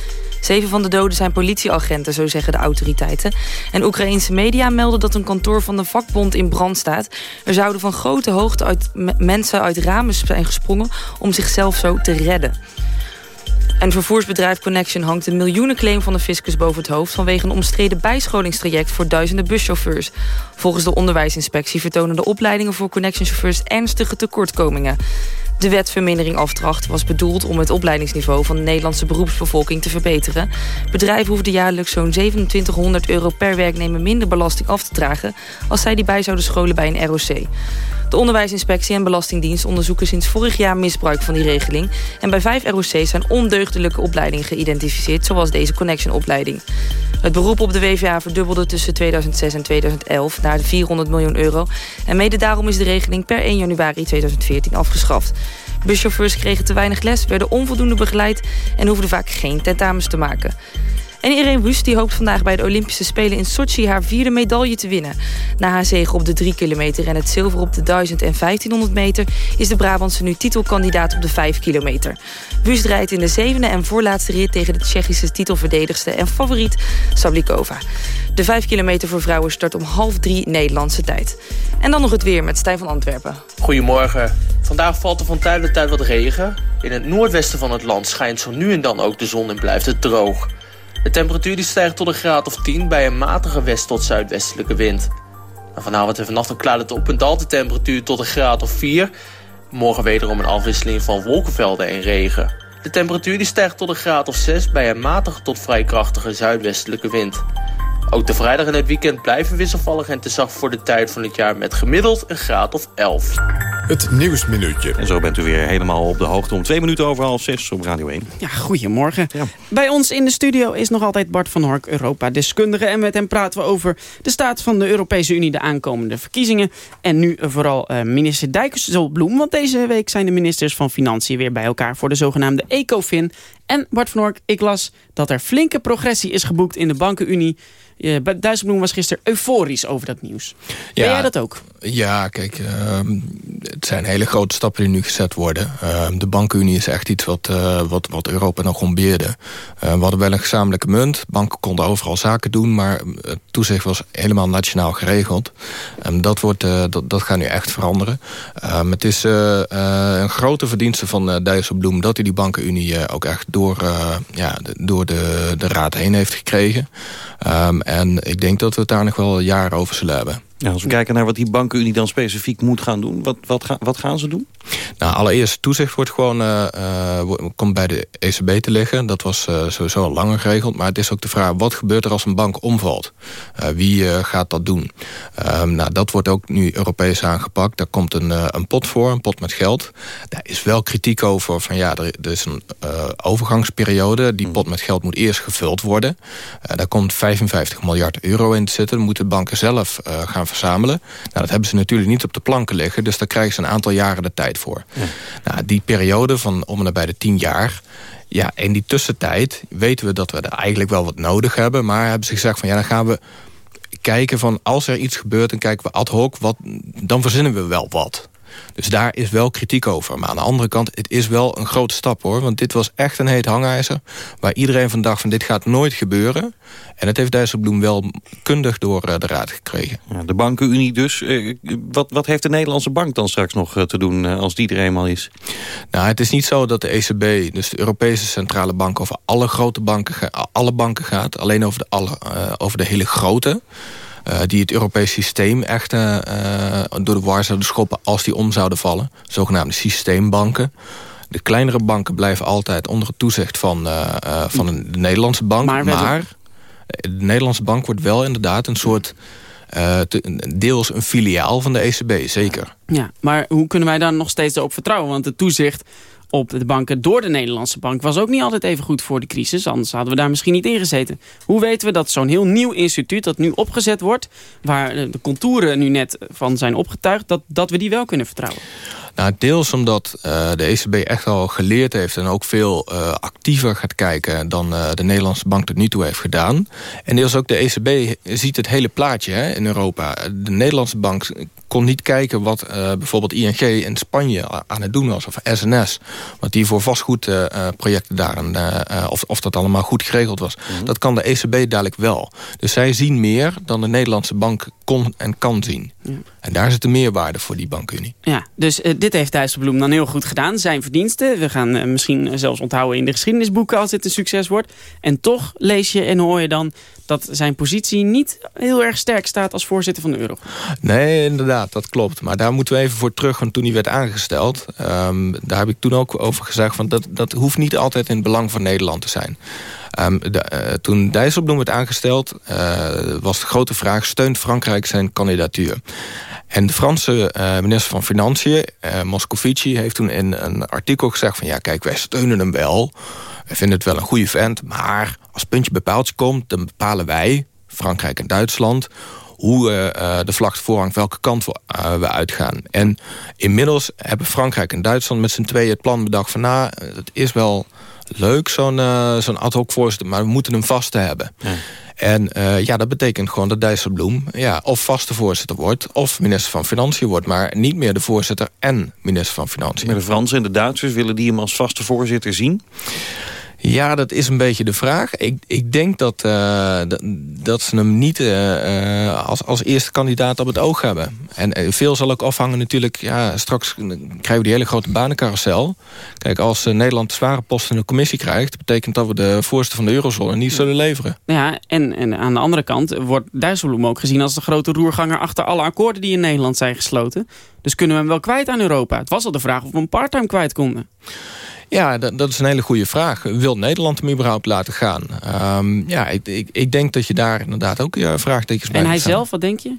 Zeven van de doden zijn politieagenten, zo zeggen de autoriteiten. En Oekraïense media melden dat een kantoor van de vakbond in brand staat. Er zouden van grote hoogte uit mensen uit ramen zijn gesprongen... om zichzelf zo te redden. En vervoersbedrijf Connection hangt een miljoenenclaim van de fiscus boven het hoofd... vanwege een omstreden bijscholingstraject voor duizenden buschauffeurs. Volgens de onderwijsinspectie vertonen de opleidingen voor Connection-chauffeurs ernstige tekortkomingen. De wet vermindering afdracht was bedoeld om het opleidingsniveau van de Nederlandse beroepsbevolking te verbeteren. Bedrijven hoefden jaarlijks zo'n 2700 euro per werknemer minder belasting af te dragen als zij die bij zouden scholen bij een ROC. De onderwijsinspectie en belastingdienst onderzoeken sinds vorig jaar misbruik van die regeling. En bij vijf ROC's zijn ondeugdelijke opleidingen geïdentificeerd, zoals deze Connection-opleiding. Het beroep op de WVA verdubbelde tussen 2006 en 2011 naar de 400 miljoen euro. En mede daarom is de regeling per 1 januari 2014 afgeschaft. Buschauffeurs kregen te weinig les, werden onvoldoende begeleid... en hoefden vaak geen tentamens te maken. En Irene Wust die hoopt vandaag bij de Olympische Spelen in Sochi... haar vierde medaille te winnen. Na haar zege op de 3 kilometer en het zilver op de 1000 en 1500 meter... is de Brabantse nu titelkandidaat op de 5 kilometer. Wust rijdt in de zevende en voorlaatste rit... tegen de Tsjechische titelverdedigste en favoriet Sablikova. De 5 kilometer voor vrouwen start om half drie Nederlandse tijd. En dan nog het weer met Stijn van Antwerpen. Goedemorgen. Vandaag valt er van tijd tot tijd wat regen. In het noordwesten van het land schijnt zo nu en dan ook de zon en blijft het droog. De temperatuur die stijgt tot een graad of 10 bij een matige west- tot zuidwestelijke wind. vanavond en vannacht klaart het op en daalt de temperatuur tot een graad of 4. Morgen wederom een afwisseling van wolkenvelden en regen. De temperatuur die stijgt tot een graad of 6 bij een matige tot vrij krachtige zuidwestelijke wind. Ook de vrijdag en het weekend blijven wisselvallig en te zacht voor de tijd van het jaar met gemiddeld een graad of 11. Het Nieuwsminuutje. En zo bent u weer helemaal op de hoogte om twee minuten over half zes op Radio 1. Ja, goedemorgen. Ja. Bij ons in de studio is nog altijd Bart van Hork, Europa-deskundige. En met hem praten we over de staat van de Europese Unie, de aankomende verkiezingen. En nu vooral uh, minister Dijkers-Bloem. Want deze week zijn de ministers van Financiën weer bij elkaar voor de zogenaamde ECOFIN. En Bart van Hork, ik las dat er flinke progressie is geboekt in de bankenunie. Uh, Dijsselbloem was gisteren euforisch over dat nieuws. Ja, ben jij dat ook? Ja, kijk, ehm, het zijn hele grote stappen die nu gezet worden. Ehm, de bankenunie is echt iets wat, uh, wat, wat Europa nog ontbeerde. Uh, we hadden wel een gezamenlijke munt. Banken konden overal zaken doen, maar het toezicht was helemaal nationaal geregeld. Um, dat, wordt, dat, dat gaat nu echt veranderen. het is een grote verdienste van Dijsselbloem dat hij die bankenunie ook echt door, ja, door de, de raad heen heeft gekregen. En ik denk dat we het daar nog wel jaren over zullen hebben. Ja, als we kijken naar wat die bankenunie dan specifiek moet gaan doen... wat, wat, wat gaan ze doen? Nou, allereerst toezicht wordt gewoon, uh, komt bij de ECB te liggen. Dat was uh, sowieso al langer geregeld. Maar het is ook de vraag, wat gebeurt er als een bank omvalt? wie gaat dat doen? Ehm, nou, dat wordt ook nu Europees aangepakt. Daar komt een, een pot voor, een pot met geld. Daar is wel kritiek over van ja, er, er is een overgangsperiode. Die pot met geld moet eerst gevuld worden. daar komt 55 miljard euro in te zitten. Dan moeten banken zelf gaan verzamelen. Nou, dat hebben ze natuurlijk niet op de planken liggen. Dus daar krijgen ze een aantal jaren de tijd voor. Nou, die periode van om en nabij de tien jaar... Ja, in die tussentijd weten we dat we er eigenlijk wel wat nodig hebben. Maar hebben ze gezegd van ja, dan gaan we kijken van als er iets gebeurt... dan kijken we ad hoc, wat, dan verzinnen we wel wat. Dus daar is wel kritiek over. Maar aan de andere kant, het is wel een grote stap hoor. Want dit was echt een heet hangijzer. Waar iedereen van dacht van dit gaat nooit gebeuren. En het heeft Dijsselbloem wel kundig door eh, de raad gekregen. Ja, de bankenunie dus. Eh, wat, wat heeft de Nederlandse bank dan straks nog eh, te doen als die er eenmaal is? Nou, het is niet zo dat de ECB, dus de Europese Centrale Bank... over alle grote banken, alle banken gaat. Alleen over de, alle, over de hele grote. Die het Europees systeem echt door de war zouden schoppen als die om zouden vallen. Zogenaamde systeembanken. De kleinere banken blijven altijd onder het toezicht van, van de Nederlandse bank. Maar, maar de Nederlandse bank wordt wel inderdaad een soort... Uh, deels een filiaal van de ECB, zeker. Ja, maar hoe kunnen wij daar nog steeds op vertrouwen? Want het toezicht op de banken door de Nederlandse bank... was ook niet altijd even goed voor de crisis. Anders hadden we daar misschien niet in gezeten. Hoe weten we dat zo'n heel nieuw instituut dat nu opgezet wordt... waar de contouren nu net van zijn opgetuigd... dat, dat we die wel kunnen vertrouwen? Nou, deels omdat uh, de ECB echt al geleerd heeft... en ook veel uh, actiever gaat kijken dan uh, de Nederlandse bank tot nu toe heeft gedaan. En deels ook de ECB ziet het hele plaatje hè, in Europa. De Nederlandse bank kon niet kijken wat bijvoorbeeld ING in Spanje aan het doen was. Of SNS. Wat die voor vastgoedprojecten daar. Uh, of, of dat allemaal goed geregeld was. Mhm. Dat kan de ECB dadelijk wel. Dus zij zien meer dan de Nederlandse bank kon en kan zien. En daar zit de meerwaarde voor die bankunie. Ja, dus dit heeft Dijsselbloem dan heel goed gedaan. Zijn verdiensten. We gaan misschien zelfs onthouden in de geschiedenisboeken als dit een succes wordt. En toch lees je en hoor je dan dat zijn positie niet heel erg sterk staat als voorzitter van de Euro. Nee, inderdaad, dat klopt. Maar daar moeten we even voor terug, want toen hij werd aangesteld... Um, daar heb ik toen ook over gezegd... Van dat, dat hoeft niet altijd in het belang van Nederland te zijn. Um, de, uh, toen Dijsselbloem werd aangesteld, uh, was de grote vraag... steunt Frankrijk zijn kandidatuur? En de Franse uh, minister van Financiën, Moscovici... heeft toen in een artikel gezegd van... ja, kijk, wij steunen hem wel... We vinden het wel een goede vent, maar als puntje bepaald komt... dan bepalen wij, Frankrijk en Duitsland hoe uh, de vlag voorhangt, welke kant we, uitgaan. En inmiddels hebben Frankrijk en Duitsland met z'n tweeën het plan bedacht... van nou, het is wel leuk, zo'n zo'n ad hoc voorzitter... maar we moeten hem vast hebben. Ja. En ja, dat betekent gewoon dat Dijsselbloem ja, of vaste voorzitter wordt... of minister van Financiën wordt, maar niet meer de voorzitter en minister van Financiën. Maar de Fransen en de Duitsers, willen die hem als vaste voorzitter zien? Ja, dat is een beetje de vraag. Ik, ik denk dat, uh, dat, ze hem niet uh, als, als eerste kandidaat op het oog hebben. En veel zal ook afhangen natuurlijk... Ja, straks krijgen we die hele grote banencarousel. Kijk, als Nederland de zware post in de commissie krijgt... betekent dat we de voorzitter van de eurozone niet zullen leveren. Ja, en, en aan de andere kant wordt Dijsselbloem ook gezien... als de grote roerganger achter alle akkoorden die in Nederland zijn gesloten. Dus kunnen we hem wel kwijt aan Europa? Het was al de vraag of we hem parttime kwijt konden. Ja, dat, dat, is een hele goede vraag. Wil Nederland hem überhaupt laten gaan? Um, ja, ik, ik, ik, denk dat je daar inderdaad ook uh, vraagtekens bij En hij zelf, wat denk je?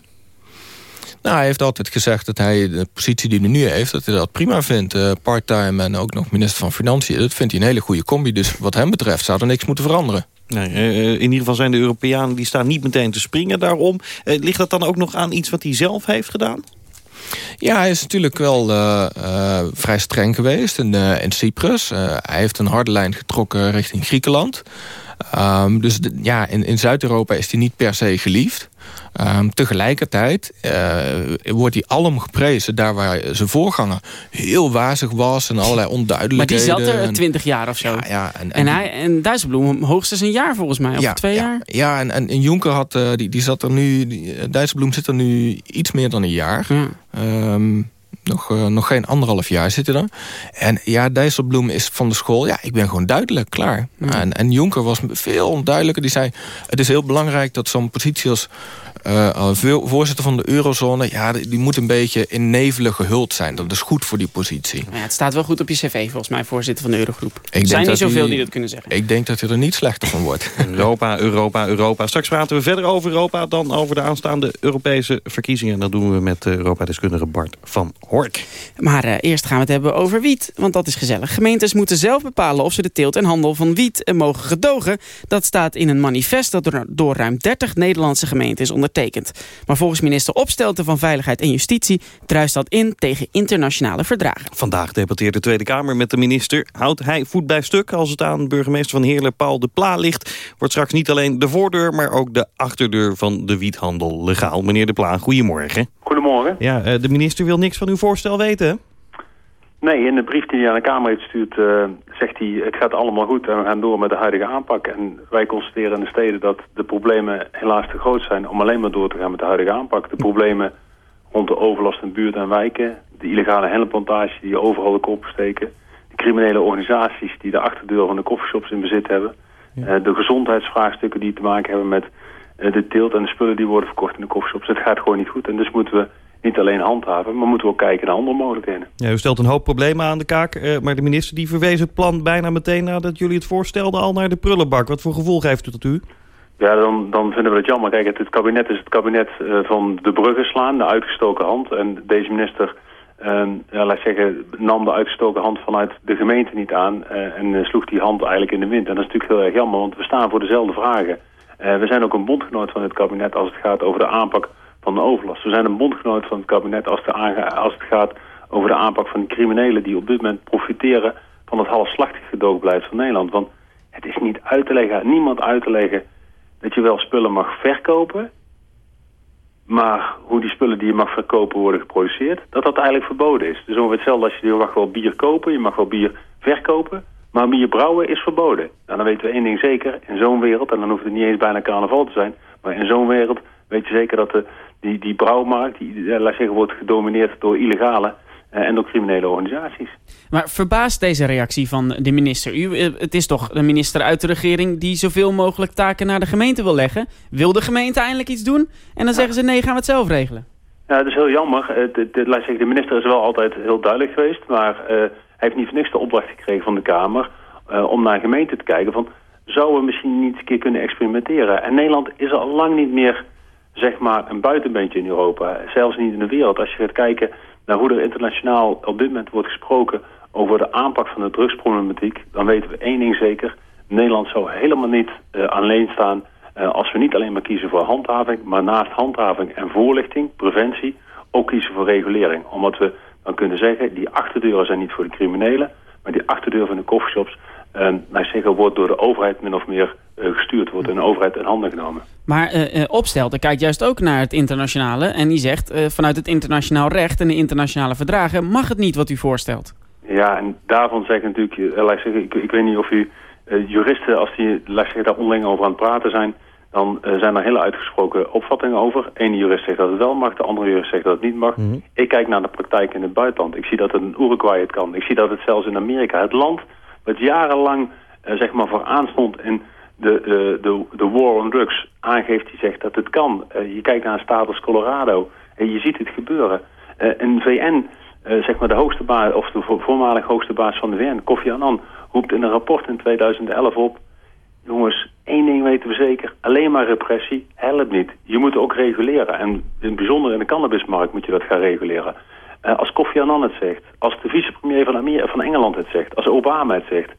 Nou, hij heeft altijd gezegd dat hij de positie die hij nu heeft... dat hij dat prima vindt. Uh, Parttime en ook nog minister van Financiën. Dat vindt hij een hele goede combi. Dus wat hem betreft zou er niks moeten veranderen. Nee, uh, in ieder geval zijn de Europeanen die staan niet meteen te springen daarom. Uh, ligt dat dan ook nog aan iets wat hij zelf heeft gedaan? Ja, hij is natuurlijk wel uh, uh, vrij streng geweest in, uh, in Cyprus. hij heeft een harde lijn getrokken richting Griekenland. Um, dus de, ja, in, in Zuid-Europa is hij niet per se geliefd. Um, tegelijkertijd uh, wordt hij alom geprezen... daar waar zijn voorganger heel wazig was... en allerlei onduidelijkheden. Maar die zat er twintig jaar of zo. Ja, ja, en, en, en, hij, en Dijsselbloem hoogstens een jaar volgens mij. Of ja, twee ja, jaar. Ja, en, en, Jonker had, uh, die, die zat er nu... Die, Dijsselbloem zit er nu iets meer dan een jaar. Ja. Um, nog, uh, nog geen anderhalf jaar zitten er. En ja, Dijsselbloem is van de school... ja, ik ben gewoon duidelijk, klaar. Ja. En, en Jonker was veel onduidelijker. Die zei, het is heel belangrijk dat zo'n positie als uh, voorzitter van de eurozone... ja, die, moet een beetje in nevelen gehuld zijn. Dat is goed voor die positie. Ja, het staat wel goed op je cv, volgens mij, voorzitter van de eurogroep. er zijn niet zoveel die, dat kunnen zeggen. Ik denk dat hij er niet slechter van wordt. Europa, Europa, Europa. Straks praten we verder over Europa... dan over de aanstaande Europese verkiezingen. En dat doen we met Europa-deskundige Bart van Hork. Maar uh, eerst gaan we het hebben over wiet, want dat is gezellig. Gemeentes moeten zelf bepalen of ze de teelt en handel van wiet mogen gedogen. Dat staat in een manifest dat door, door ruim 30 Nederlandse gemeenten is ondertekend. Maar volgens minister Opstelten van Veiligheid en Justitie druist dat in tegen internationale verdragen. Vandaag debatteert de Tweede Kamer met de minister. Houdt hij voet bij stuk als het aan burgemeester van Heerlen Paul de Pla ligt? Wordt straks niet alleen de voordeur, maar ook de achterdeur van de wiethandel legaal. Meneer de Pla, goedemorgen. Goedemorgen. Ja, eh, de minister wil niks van uw voorstel weten, Nee, in de brief die hij aan de Kamer heeft gestuurd, uh, zegt hij... het gaat allemaal goed en we gaan door met de huidige aanpak. En wij constateren in de steden dat de problemen helaas te groot zijn... om alleen maar door te gaan met de huidige aanpak. De problemen rond de overlast in buurt en wijken... de illegale hennepplantage die overal de kop steken... de criminele organisaties die de achterdeur van de koffieshops in bezit hebben... Uh, de gezondheidsvraagstukken die te maken hebben met de teelt en de spullen die worden verkocht in de koffieshops. Het gaat gewoon niet goed. En dus moeten we niet alleen handhaven, maar moeten we ook kijken naar andere mogelijkheden. Ja, u stelt een hoop problemen aan de kaak, eh, maar de minister die verwees het plan bijna meteen nadat jullie het voorstelden al naar de prullenbak. Wat voor gevoel geeft het u? Ja, dan, dan vinden we het jammer. Kijk, het, het kabinet is het kabinet uh, van de bruggen slaan, de uitgestoken hand. En deze minister, uh, ja, laat zeggen, nam de uitgestoken hand vanuit de gemeente niet aan uh, en sloeg die hand eigenlijk in de wind. En dat is natuurlijk heel erg jammer, want we staan voor dezelfde vragen. we zijn ook een bondgenoot van het kabinet als het gaat over de aanpak van de overlast. We zijn een bondgenoot van het kabinet als, het gaat over de aanpak van de criminelen... die op dit moment profiteren van het halfslachtig gedoogbeleid van Nederland. Want het is niet uit te leggen, niemand uit te leggen... dat je wel spullen mag verkopen... maar hoe die spullen die je mag verkopen worden geproduceerd... dat dat eigenlijk verboden is. Dus ongeveer hetzelfde als je, je mag wel bier kopen, je mag wel bier verkopen... maar bier brouwen is verboden. Nou, dan weten we één ding zeker, in zo'n wereld... en dan hoeft het niet eens bijna carnaval te zijn... maar in zo'n wereld weet je zeker dat de die, die brouwmarkt, die, laat zeggen, wordt gedomineerd door illegale uh, en door criminele organisaties. Maar verbaast deze reactie van de minister? U, eh, het is toch de minister uit de regering die zoveel mogelijk taken naar de gemeente wil leggen. Wil de gemeente eindelijk iets doen? En dan zeggen ze nee, gaan we het zelf regelen. Ja, dat is heel jammer. De, de, minister is wel altijd heel duidelijk geweest, maar uh, hij heeft niet voor niks de opdracht gekregen van de Kamer uh, om naar de gemeente te kijken van zouden we misschien niet een keer kunnen experimenteren. En Nederland is al lang niet meer zeg maar een buitenbeentje in Europa. Zelfs niet in de wereld. Als je gaat kijken naar hoe er internationaal op dit moment wordt gesproken over de aanpak van de drugsproblematiek, dan weten we één ding zeker. Nederland zou helemaal niet uh, alleen staan uh, als we niet alleen maar kiezen voor handhaving, maar naast handhaving en voorlichting, preventie, ook kiezen voor regulering. Omdat we dan kunnen zeggen, die achterdeuren zijn niet voor de criminelen, maar die achterdeur van de coffeeshops, uh, wij zeggen, wordt door de overheid min of meer gestuurd, wordt in de overheid in handen genomen. Maar uh, uh, Opstelten kijkt juist ook naar het internationale. En die zegt, uh, vanuit het internationaal recht en de internationale verdragen... mag het niet wat u voorstelt. Ja, en daarvan zeg ik natuurlijk... Laat zeggen, ik, ik weet niet of u juristen, als die laat zeggen, daar onderling over aan het praten zijn... dan zijn er hele uitgesproken opvattingen over. Eén jurist zegt dat het wel mag, de andere jurist zegt dat het niet mag. Mm -hmm. Ik kijk naar de praktijk in het buitenland. Ik zie dat het in Uruguay het kan. Ik zie dat het zelfs in Amerika, het land... wat jarenlang zeg maar vooraan stond in de, de, de, de war on drugs aangeeft, die zegt dat het kan. Uh, je kijkt naar een staat als Colorado en je ziet het gebeuren. Uh, een VN, uh, zeg maar de hoogste baas, of de voormalig hoogste baas van de VN, Kofi Annan, roept in een rapport in 2011 op... jongens, één ding weten we zeker, alleen maar repressie helpt niet. Je moet ook reguleren en in het bijzonder in de cannabismarkt moet je dat gaan reguleren. Als Kofi Annan het zegt, als de vicepremier van, van Engeland het zegt, als Obama het zegt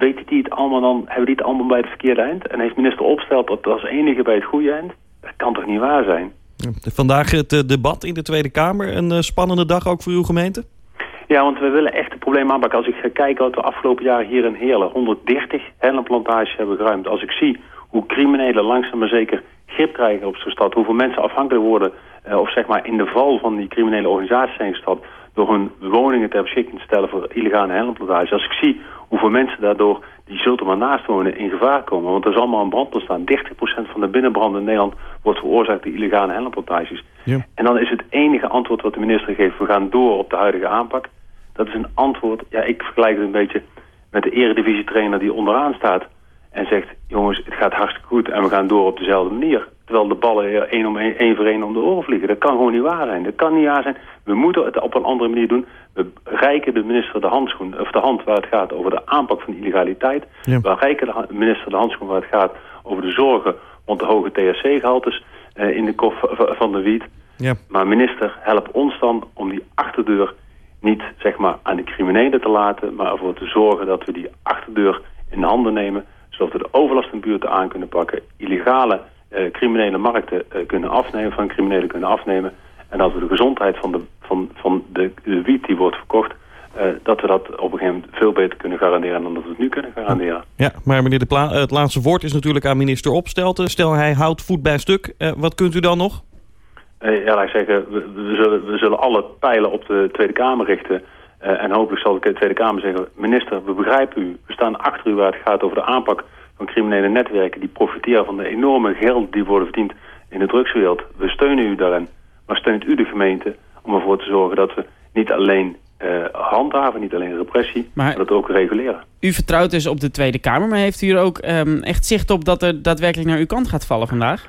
weten die het allemaal dan, hebben die het allemaal bij het verkeerde eind? En heeft minister Opstelt dat als enige bij het goede eind? Dat kan toch niet waar zijn? Vandaag het uh, debat in de Tweede Kamer. Een uh, spannende dag ook voor uw gemeente? Ja, want we willen echt het probleem aanpakken. Als ik ga kijken wat we afgelopen jaar hier in Heerlen 130 hennenplantages hebben geruimd. Als ik zie hoe criminelen langzaam maar zeker grip krijgen op zo'n stad. Hoeveel mensen afhankelijk worden of zeg maar in de val van die criminele organisaties zijn gestapt door hun woningen ter beschikking te stellen voor illegale helmplantages. Als ik zie hoeveel mensen daardoor, die zullen maar naast wonen, in gevaar komen. Want er is allemaal een brand ontstaan. 30% van de binnenbranden in Nederland wordt veroorzaakt door illegale helmplantages. Ja. En dan is het enige antwoord wat de minister geeft, we gaan door op de huidige aanpak. Dat is een antwoord, ja ik vergelijk het een beetje met de eredivisie trainer die onderaan staat. En zegt, jongens, het gaat hartstikke goed en we gaan door op dezelfde manier. Terwijl de ballen één, om één, één voor één om de oren vliegen. Dat kan gewoon niet waar zijn. Dat kan niet waar zijn. We moeten het op een andere manier doen. We reiken de minister de handschoen, of de hand waar het gaat over de aanpak van illegaliteit. Ja. We reiken de minister de handschoen waar het gaat over de zorgen rond de hoge THC-gehaltes eh, in de kof van de wiet. Ja. Maar minister, help ons dan om die achterdeur niet zeg maar, aan de criminelen te laten, maar ervoor te zorgen dat we die achterdeur in handen nemen, zodat we de overlast in buurten aan kunnen pakken, illegale criminele markten uh, kunnen afnemen, van criminelen kunnen afnemen. En dat we de gezondheid van de, van, van de, de wiet die wordt verkocht, uh, dat we dat op een gegeven moment veel beter kunnen garanderen dan dat we het nu kunnen garanderen. Ja, maar meneer De Pla het laatste woord is natuurlijk aan minister Opstelten. Stel hij houdt voet bij stuk, wat kunt u dan nog? ja, laat ik zeggen, we, we, zullen, we zullen alle pijlen op de Tweede Kamer richten. en hopelijk zal de Tweede Kamer zeggen, minister, we begrijpen u. We staan achter u waar het gaat over de aanpak van criminele netwerken... die profiteren van de enorme geld die worden verdiend in de drugswereld. We steunen u daarin, maar steunt u de gemeente om ervoor te zorgen dat we niet alleen handhaven, niet alleen repressie, maar, dat ook reguleren. U vertrouwt dus op de Tweede Kamer, maar heeft u er ook ehm, echt zicht op dat er daadwerkelijk naar uw kant gaat vallen vandaag?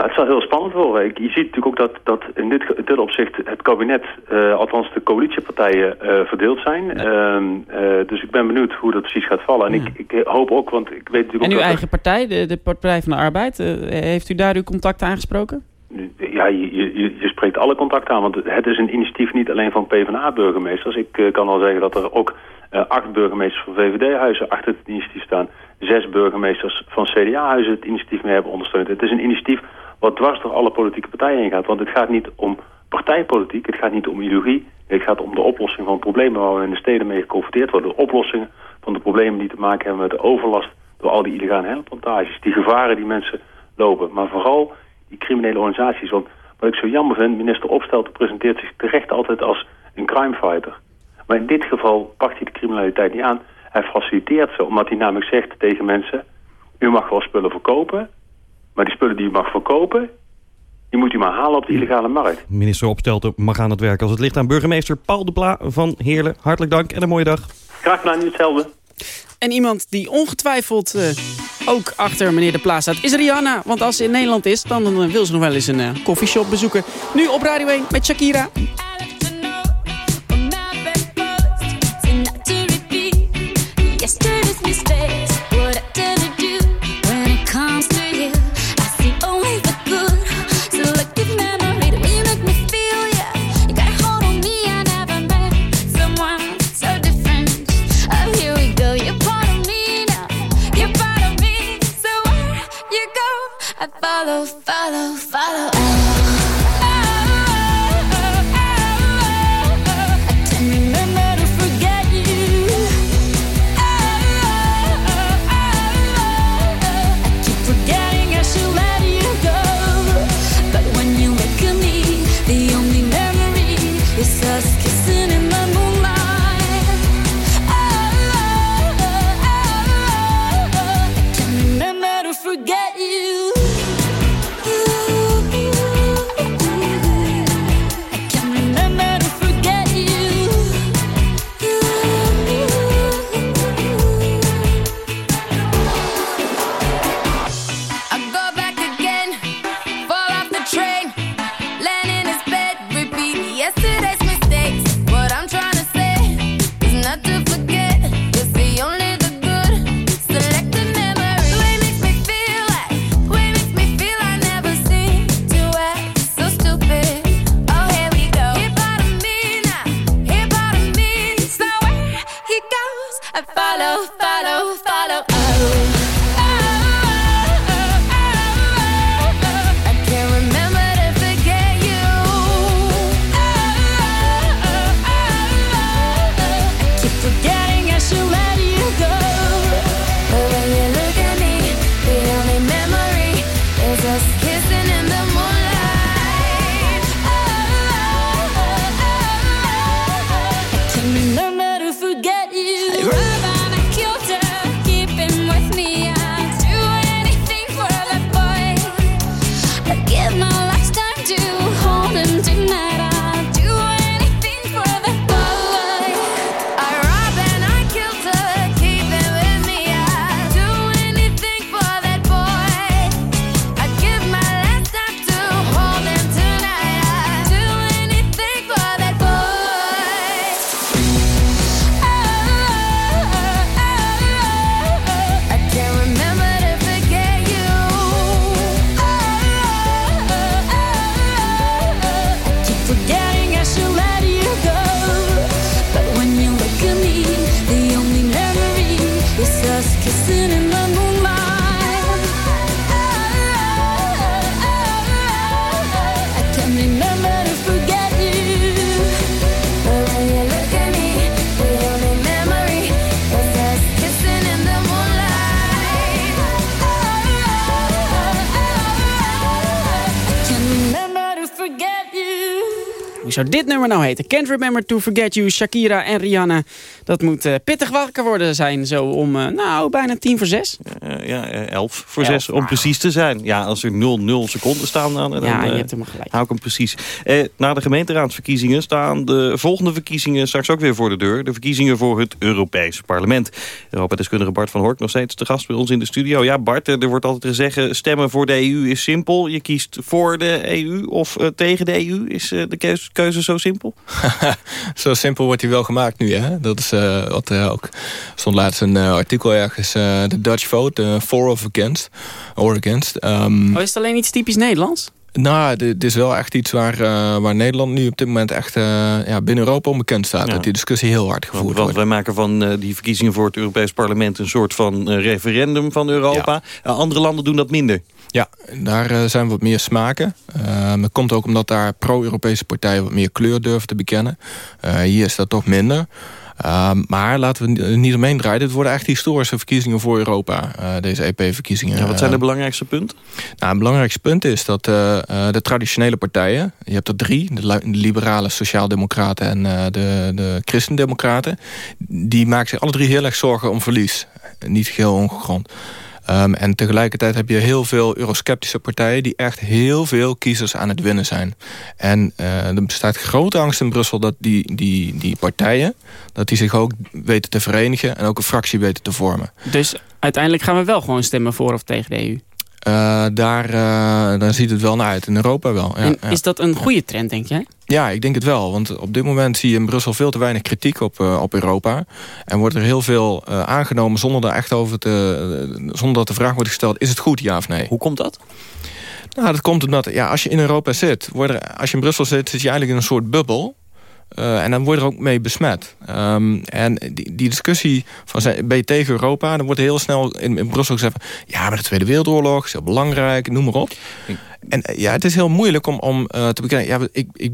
Nou, het zal heel spannend worden. Je ziet natuurlijk ook dat, dat in, dit, dit opzicht het kabinet, uh, althans de coalitiepartijen, uh, verdeeld zijn. Ja. Uh, dus ik ben benieuwd hoe dat precies gaat vallen. En ik, ik, hoop ook, want ik weet natuurlijk En uw eigen partij, de, de Partij van de Arbeid, heeft u daar uw contact aangesproken? Ja, je, je, je, spreekt alle contacten aan, want het is een initiatief niet alleen van PvdA-burgemeesters. Ik kan al zeggen dat er ook acht burgemeesters van VVD-huizen achter het initiatief staan. Zes burgemeesters van CDA-huizen het initiatief mee hebben ondersteund. Het is een initiatief wat dwars door alle politieke partijen heen gaat. Want het gaat niet om partijpolitiek, het gaat niet om ideologie. Het gaat om de oplossing van problemen waar we in de steden mee geconfronteerd worden. De oplossingen van de problemen die te maken hebben met de overlast door al die illegale hennepplantages. Die gevaren die mensen lopen. Maar vooral die criminele organisaties. Want wat ik zo jammer vind, minister Opstelten presenteert zich terecht altijd als een crimefighter. Maar in dit geval pakt hij de criminaliteit niet aan. Hij faciliteert ze, omdat hij namelijk zegt tegen mensen... u mag wel spullen verkopen, maar die spullen die u mag verkopen, die moet u maar halen op de illegale markt. Minister Opstelten mag aan het werk als het ligt aan burgemeester Paul de Pla van Heerlen. Hartelijk dank en een mooie dag. Graag gedaan, hetzelfde. En iemand die ongetwijfeld uh, ook achter meneer De Pla staat is Rihanna. Want als ze in Nederland is, dan wil ze nog wel eens een uh, koffieshop bezoeken. Nu op Radio 1 met Shakira. Follow, follow, follow. Hoe zou dit nummer nou heten? Can't Remember to Forget You, Shakira en Rihanna. Dat moet uh, pittig wakker worden zijn, zo om, uh, nou, bijna tien voor zes. Uh, ja, elf voor elf, zes, om precies te zijn. Ja, als er 0-0 seconden staan, dan, dan ja, je hebt hem gelijk. hou ik hem precies. na de gemeenteraadsverkiezingen staan de volgende verkiezingen straks ook weer voor de deur. De verkiezingen voor het Europese parlement. Europa-deskundige Bart van Hork nog steeds te gast bij ons in de studio. Ja, Bart, er wordt altijd gezegd, stemmen voor de EU is simpel. Je kiest voor de EU of tegen de EU. Is de keuze, keuze zo simpel? zo simpel wordt hij wel gemaakt nu, hè? Dat is uh, wat uh, ook... stond laatst een uh, artikel ergens... de Dutch vote, for of against. Or against. Um, oh, is het alleen iets typisch Nederlands? Nou, dit is wel echt iets waar, uh, waar Nederland nu op dit moment echt uh, ja, binnen Europa onbekend staat. Ja. Dat die discussie heel hard gevoerd want, want wordt. wij maken van uh, die verkiezingen voor het Europees Parlement een soort van referendum van Europa. Ja. andere landen doen dat minder. Ja, daar zijn wat meer smaken. dat komt ook omdat daar pro-Europese partijen wat meer kleur durven te bekennen. hier is dat toch minder. Uh, maar laten we niet omheen draaien. Dit worden echt historische verkiezingen voor Europa. Uh, deze EP-verkiezingen. Ja, wat zijn de belangrijkste punten? Nou, het belangrijkste punt is dat uh, de traditionele partijen... je hebt er drie, de, liberale sociaaldemocraten en de, de christendemocraten... die maken zich alle drie heel erg zorgen om verlies. Niet geheel ongegrond. Um, en tegelijkertijd heb je heel veel eurosceptische partijen... die echt heel veel kiezers aan het winnen zijn. En uh, er bestaat grote angst in Brussel dat die, die, die partijen... dat die zich ook weten te verenigen en ook een fractie weten te vormen. Dus uiteindelijk gaan we wel gewoon stemmen voor of tegen de EU? Uh, daar, uh, daar ziet het wel naar uit. In Europa wel. Ja, en is dat een goede trend, denk jij? Ja, ik denk het wel. Want op dit moment zie je in Brussel veel te weinig kritiek op, uh, op Europa. En wordt er heel veel aangenomen zonder, daar echt over te, zonder dat de vraag wordt gesteld... is het goed, ja of nee? Hoe komt dat? Nou, dat komt omdat ja, als je in Europa zit... Er, als je in Brussel zit, zit je eigenlijk in een soort bubbel... Uh, en dan word je er ook mee besmet. Um, en die, die, discussie van ben je tegen Europa... dan wordt heel snel in, in Brussel gezegd... ja, maar de Tweede Wereldoorlog is heel belangrijk, noem maar op. En eh, ja, het is heel moeilijk om, om uh, te bekennen... Ja, ik, ik,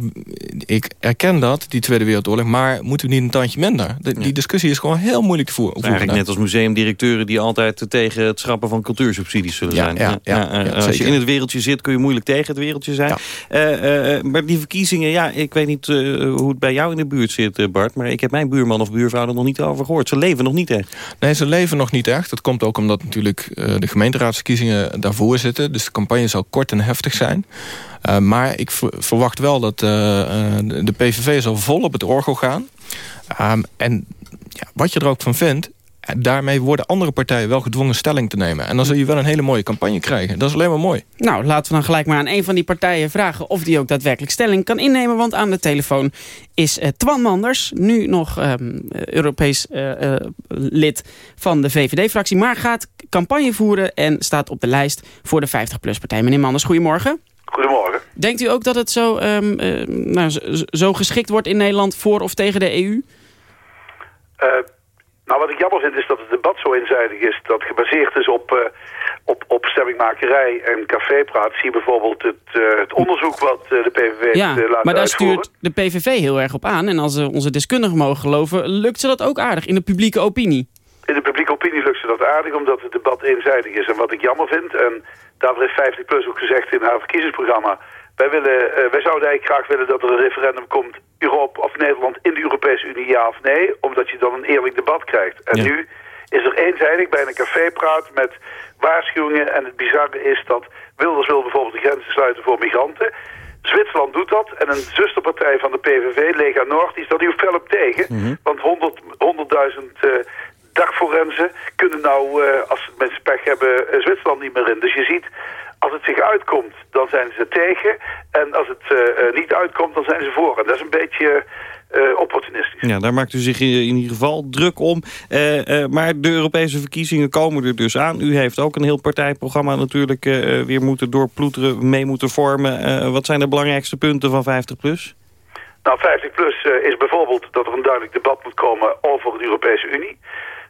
ik erken dat, die Tweede Wereldoorlog... maar moeten we niet een tandje minder? De, die discussie is gewoon heel moeilijk te voeren. Eigenlijk net als museumdirecteuren... die altijd tegen het schrappen van cultuursubsidies zullen ja, zijn. Ja, ja, ja, als je in het wereldje zit... kun je moeilijk tegen het wereldje zijn. Uh, maar die verkiezingen, ja, ik weet niet hoe het bij jou in de buurt zit, Bart... maar ik heb mijn buurman of buurvrouw er nog niet over gehoord. Ze leven nog niet echt. Nee, ze leven nog niet echt. Dat komt ook omdat natuurlijk de gemeenteraadsverkiezingen daarvoor zitten. Dus de campagne zal kort en heftig zijn. Uh, maar ik verwacht wel dat uh, de PVV zal vol op het orgel gaan. Um, en ja, wat je er ook van vindt... daarmee worden andere partijen wel gedwongen stelling te nemen. En dan zul je wel een hele mooie campagne krijgen. Dat is alleen maar mooi. Nou, laten we dan gelijk maar aan een van die partijen vragen... of die ook daadwerkelijk stelling kan innemen. Want aan de telefoon is uh, Twan Manders. Nu nog um, Europees uh, uh, lid van de VVD-fractie. Maar gaat campagne voeren en staat op de lijst voor de 50PLUS-partij. Meneer Manders, goedemorgen. Goedemorgen. Denkt u ook dat het zo, um, nou, zo geschikt wordt in Nederland voor of tegen de EU? Nou, wat ik jammer vind is dat het debat zo eenzijdig is. Dat gebaseerd is op, uh, op, op stemmingmakerij en cafépraat. Zie bijvoorbeeld het, uh, het onderzoek wat uh, de PVV ja, maar daar uitvoeren. stuurt de PVV heel erg op aan. En als we onze deskundigen mogen geloven, lukt ze dat ook aardig in de publieke opinie? In de publieke opinie lukt ze dat aardig, omdat het debat eenzijdig is. En wat ik jammer vind, en daarvoor heeft 50PLUS ook gezegd in haar verkiezingsprogramma... Wij, willen, uh, wij zouden eigenlijk graag willen dat er een referendum komt... Europa of Nederland in de Europese Unie, ja of nee... omdat je dan een eerlijk debat krijgt. En ja. nu is er eenzijdig bij een cafépraat met waarschuwingen... en het bizarre is dat Wilders wil bijvoorbeeld de grenzen sluiten voor migranten... Zwitserland doet dat en een zusterpartij van de PVV, Lega Noord, die is daar nu fel op tegen. Mm -hmm. Want 100.000 100 uh, dagforensen kunnen nou, uh, als mensen pech hebben, uh, Zwitserland niet meer in. Dus je ziet, als het zich uitkomt, dan zijn ze tegen. En als het uh, niet uitkomt, dan zijn ze voor. En dat is een beetje uh, opportunistisch. Ja, daar maakt u zich in, in ieder geval druk om. Uh, uh, maar de Europese verkiezingen komen er dus aan. U heeft ook een heel partijprogramma natuurlijk weer moeten doorploeteren, mee moeten vormen. wat zijn de belangrijkste punten van 50PLUS? Nou, 50PLUS is bijvoorbeeld dat er een duidelijk debat moet komen over de Europese Unie.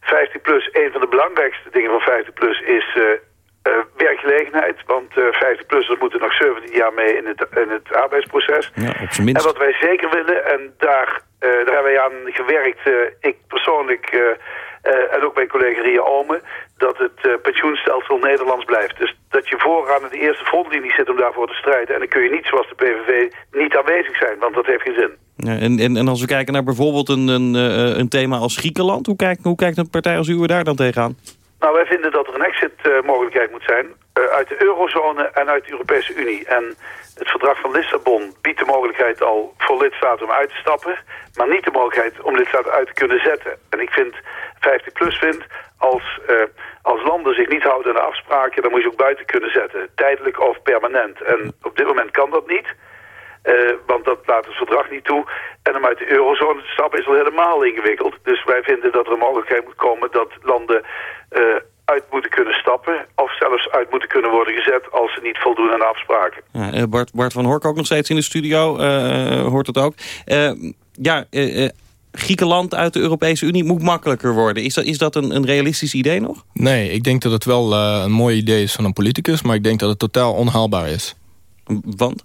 50PLUS, een van de belangrijkste dingen van 50PLUS is uh, werkgelegenheid. Want uh, 50-plussers moeten nog 17 jaar mee in het, in het arbeidsproces. Ja, op zijn minst. En wat wij zeker willen, en daar, uh, daar hebben wij aan gewerkt, ik persoonlijk en ook mijn collega Ria Ome, dat het pensioenstelsel Nederlands blijft. Dus dat je vooraan in de eerste frontlinie zit om daarvoor te strijden. En dan kun je niet zoals de PVV niet aanwezig zijn, want dat heeft geen zin. Ja, en, en, en als we kijken naar bijvoorbeeld een, een, eh, een thema als Griekenland... hoe kijkt, hoe kijkt een partij als uwe daar dan tegenaan? Nou, wij vinden dat er een exit-mogelijkheid moet zijn... Uh, uit de eurozone en uit de Europese Unie. En het verdrag van Lissabon biedt de mogelijkheid al voor lidstaten om uit te stappen... maar niet de mogelijkheid om lidstaten uit te kunnen zetten. En ik vind, 50PLUS vindt, als, uh, als landen zich niet houden aan de afspraken... dan moet je ook buiten kunnen zetten, tijdelijk of permanent. En op dit moment kan dat niet... Uh, want dat laat het verdrag niet toe. En om uit de eurozone te stappen is al helemaal ingewikkeld. Dus wij vinden dat er een mogelijkheid moet komen dat landen uh, uit moeten kunnen stappen... of zelfs uit moeten kunnen worden gezet als ze niet voldoen aan de afspraken. Ja, Bart, Bart van Hork ook nog steeds in de studio, uh, hoort het ook. ja, Griekenland uit de Europese Unie moet makkelijker worden. Is dat, is dat een, een realistisch idee nog? Nee, ik denk dat het wel een mooi idee is van een politicus... maar ik denk dat het totaal onhaalbaar is. Want?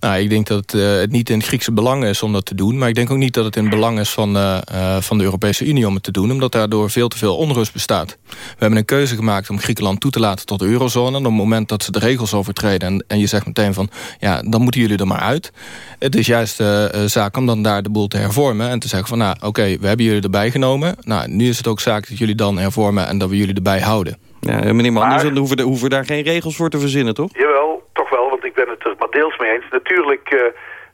Nou, ik denk dat het, uh, het, niet in het Griekse belang is om dat te doen. Maar ik denk ook niet dat het in het belang is van, uh, uh, van de Europese Unie om het te doen. Omdat daardoor veel te veel onrust bestaat. We hebben een keuze gemaakt om Griekenland toe te laten tot de eurozone. En op het moment dat ze de regels overtreden en, en je zegt meteen van... ja, dan moeten jullie er maar uit. Het is juist zaak om dan daar de boel te hervormen. En te zeggen van, nou, oké, we hebben jullie erbij genomen. Nou, nu is het ook zaak dat jullie dan hervormen en dat we jullie erbij houden. Ja, meneer Manders, dan hoeven, hoeven we daar geen regels voor te verzinnen, toch? Jawel, ik ben het er maar deels mee eens. Natuurlijk uh,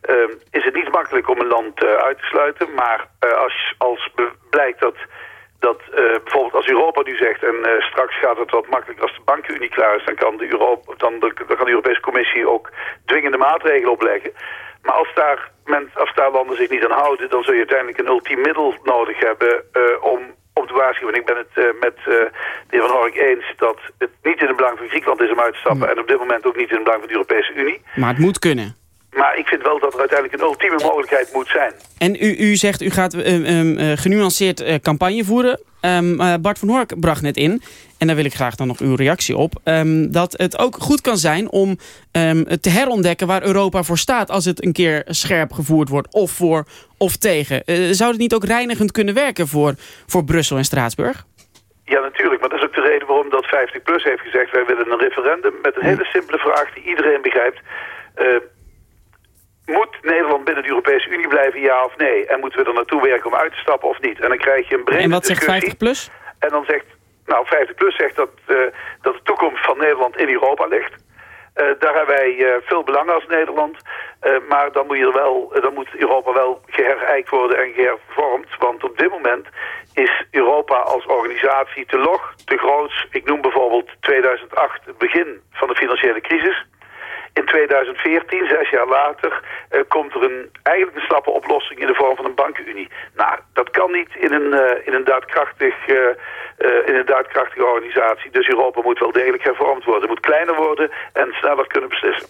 uh, is het niet makkelijk om een land uh, uit te sluiten, maar als, als blijkt dat, dat bijvoorbeeld als Europa nu zegt, en straks gaat het wat makkelijker als de bankenunie klaar is, dan kan de, Europa, dan, de, dan kan de Europese Commissie ook dwingende maatregelen opleggen. Maar als daar, men, als daar landen zich niet aan houden, dan zul je uiteindelijk een ultiem middel nodig hebben om om te waarschuwen. Ik ben het uh, met uh, de heer Van Hork eens dat het niet in het belang van Griekenland is om uit te stappen... en op dit moment ook niet in het belang van de Europese Unie. Maar het moet kunnen. Maar ik vind wel dat er uiteindelijk een ultieme mogelijkheid moet zijn. En u, u zegt, u gaat uh, uh, genuanceerd campagne voeren. Um, Bart van Hork bracht net in, en daar wil ik graag dan nog uw reactie op... Um, dat het ook goed kan zijn om um, te herontdekken waar Europa voor staat... als het een keer scherp gevoerd wordt, of voor of tegen. Uh, zou het niet ook reinigend kunnen werken voor, voor Brussel en Straatsburg? Ja, natuurlijk. Maar dat is ook de reden waarom dat 50PLUS heeft gezegd... wij willen een referendum met een hele simpele vraag die iedereen begrijpt... Uh, moet Nederland binnen de Europese Unie blijven, ja of nee? En moeten we er naartoe werken om uit te stappen of niet? En dan krijg je een brede En wat zegt 50 plus? En dan zegt, nou 50 plus zegt dat, uh, dat de toekomst van Nederland in Europa ligt. Uh, daar hebben wij uh, veel belang als Nederland. maar dan moet, je dan moet Europa wel geherijkt worden en gehervormd. Want op dit moment is Europa als organisatie te log, te groot. Ik noem bijvoorbeeld 2008, het begin van de financiële crisis. In 2014, zes jaar later, uh, komt er een, eigenlijk een slappe oplossing in de vorm van een bankenunie. Nou, dat kan niet in een, uh, in een, daadkrachtig, uh, in een daadkrachtige organisatie. Dus Europa moet wel degelijk hervormd worden. Het moet kleiner worden en sneller kunnen beslissen.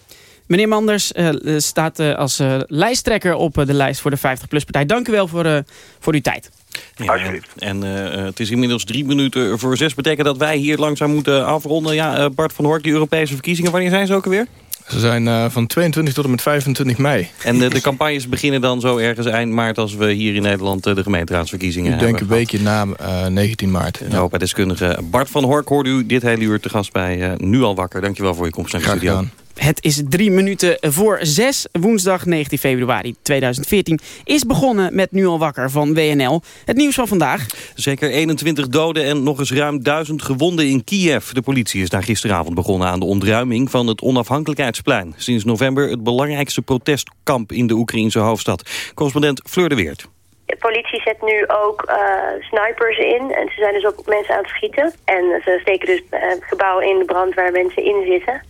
Meneer Manders staat als lijsttrekker op de lijst voor de 50PLUS-partij. Dank u wel voor, voor uw tijd. Ja, en, en uh, het is inmiddels drie minuten voor zes. Betekent dat wij hier langzaam moeten afronden. Ja, uh, Bart van Hork, die Europese verkiezingen, wanneer zijn ze ook alweer? Ze zijn uh, van 22 tot en met 25 mei. En de, de, campagnes beginnen dan zo ergens eind maart... als we hier in Nederland de gemeenteraadsverkiezingen Ik denk een weekje na 19 maart. Europa-deskundige Bart van Hork hoorde u dit hele uur te gast bij Nu al wakker. Dankjewel voor je komst naar de studio. Het is drie minuten voor zes. Woensdag 19 februari 2014 is begonnen met Nu al wakker van WNL. Het nieuws van vandaag. Zeker 21 doden en nog eens ruim 1000 gewonden in Kiev. De politie is daar gisteravond begonnen aan de ontruiming van het onafhankelijkheidsplein. Sinds november het belangrijkste protestkamp in de Oekraïnse hoofdstad. Correspondent Fleur de Weert. De politie zet nu ook uh, snipers in en ze zijn dus ook mensen aan het schieten. En ze steken dus uh, gebouwen in de brand waar mensen in zitten.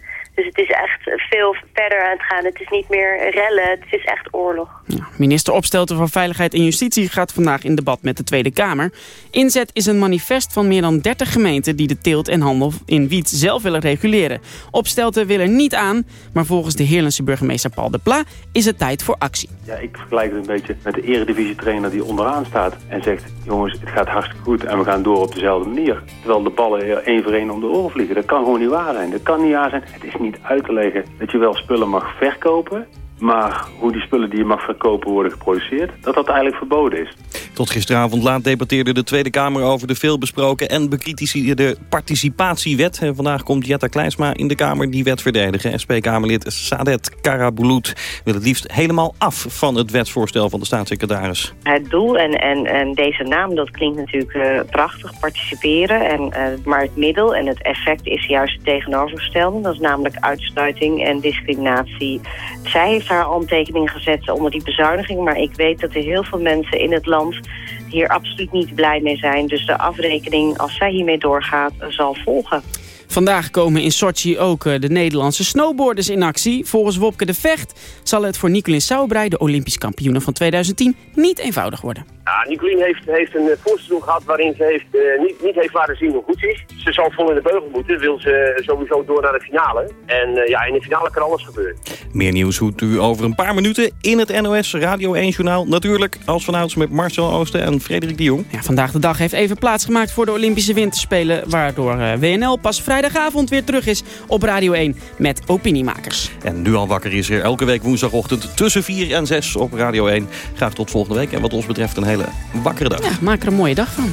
Dus het is echt veel verder aan het gaan. Het is niet meer rellen, het is echt oorlog. Ja, minister Opstelten van Veiligheid en Justitie gaat vandaag in debat met de Tweede Kamer. Inzet is een manifest van meer dan 30 gemeenten die de teelt en handel in wiet zelf willen reguleren. Opstelten wil er niet aan, maar volgens de Heerlense burgemeester Paul de Pla is het tijd voor actie. Ja, ik vergelijk het een beetje met de eredivisie trainer die onderaan staat en zegt... jongens, het gaat hartstikke goed en we gaan door op dezelfde manier. Terwijl de ballen één voor één om de oren vliegen. Dat kan gewoon niet waar zijn. Dat kan niet waar zijn. Het is niet uit te leggen dat je wel spullen mag verkopen... maar hoe die spullen die je mag verkopen worden geproduceerd... dat dat eigenlijk verboden is. Tot gisteravond laat debatteerde de Tweede Kamer over de veelbesproken en bekritiseerde participatiewet. En vandaag komt Jetta Kleinsma in de Kamer die wet verdedigen. SP-Kamerlid Sadet Karabulut wil het liefst helemaal af van het wetsvoorstel van de staatssecretaris. Het doel en, en, en deze naam, dat klinkt natuurlijk uh, prachtig, participeren. En, uh, maar het middel en het effect is juist het tegenovergestelde. Dat is namelijk uitsluiting en discriminatie. Zij heeft haar handtekening gezet onder die bezuiniging. Maar ik weet dat er heel veel mensen in het land hier absoluut niet blij mee zijn. Dus de afrekening, als zij hiermee doorgaat, zal volgen. Vandaag komen in Sochi ook de Nederlandse snowboarders in actie. Volgens Wopke de Vecht zal het voor Nicolien Sauerbrei, de Olympisch kampioene van 2010, niet eenvoudig worden. Ja, Nicolien heeft, heeft een voorseizoen gehad waarin ze heeft, uh, niet, niet heeft laten zien hoe goed ze is. Ze zal vol in de beugel moeten, wil ze sowieso door naar de finale. En uh, ja, in de finale kan alles gebeuren. Meer nieuws hoort u over een paar minuten in het NOS Radio 1 Journaal. Natuurlijk als vanouds met Marcel Oosten en Frederik de Jong. Ja, vandaag de dag heeft even plaatsgemaakt voor de Olympische Winterspelen... waardoor uh, WNL pas vrijdagavond weer terug is op Radio 1 met opiniemakers. En nu al wakker is er elke week woensdagochtend tussen 4 en 6 op Radio 1. Graag tot volgende week en wat ons betreft een hele wakkere dag. Ja, maak er een mooie dag van.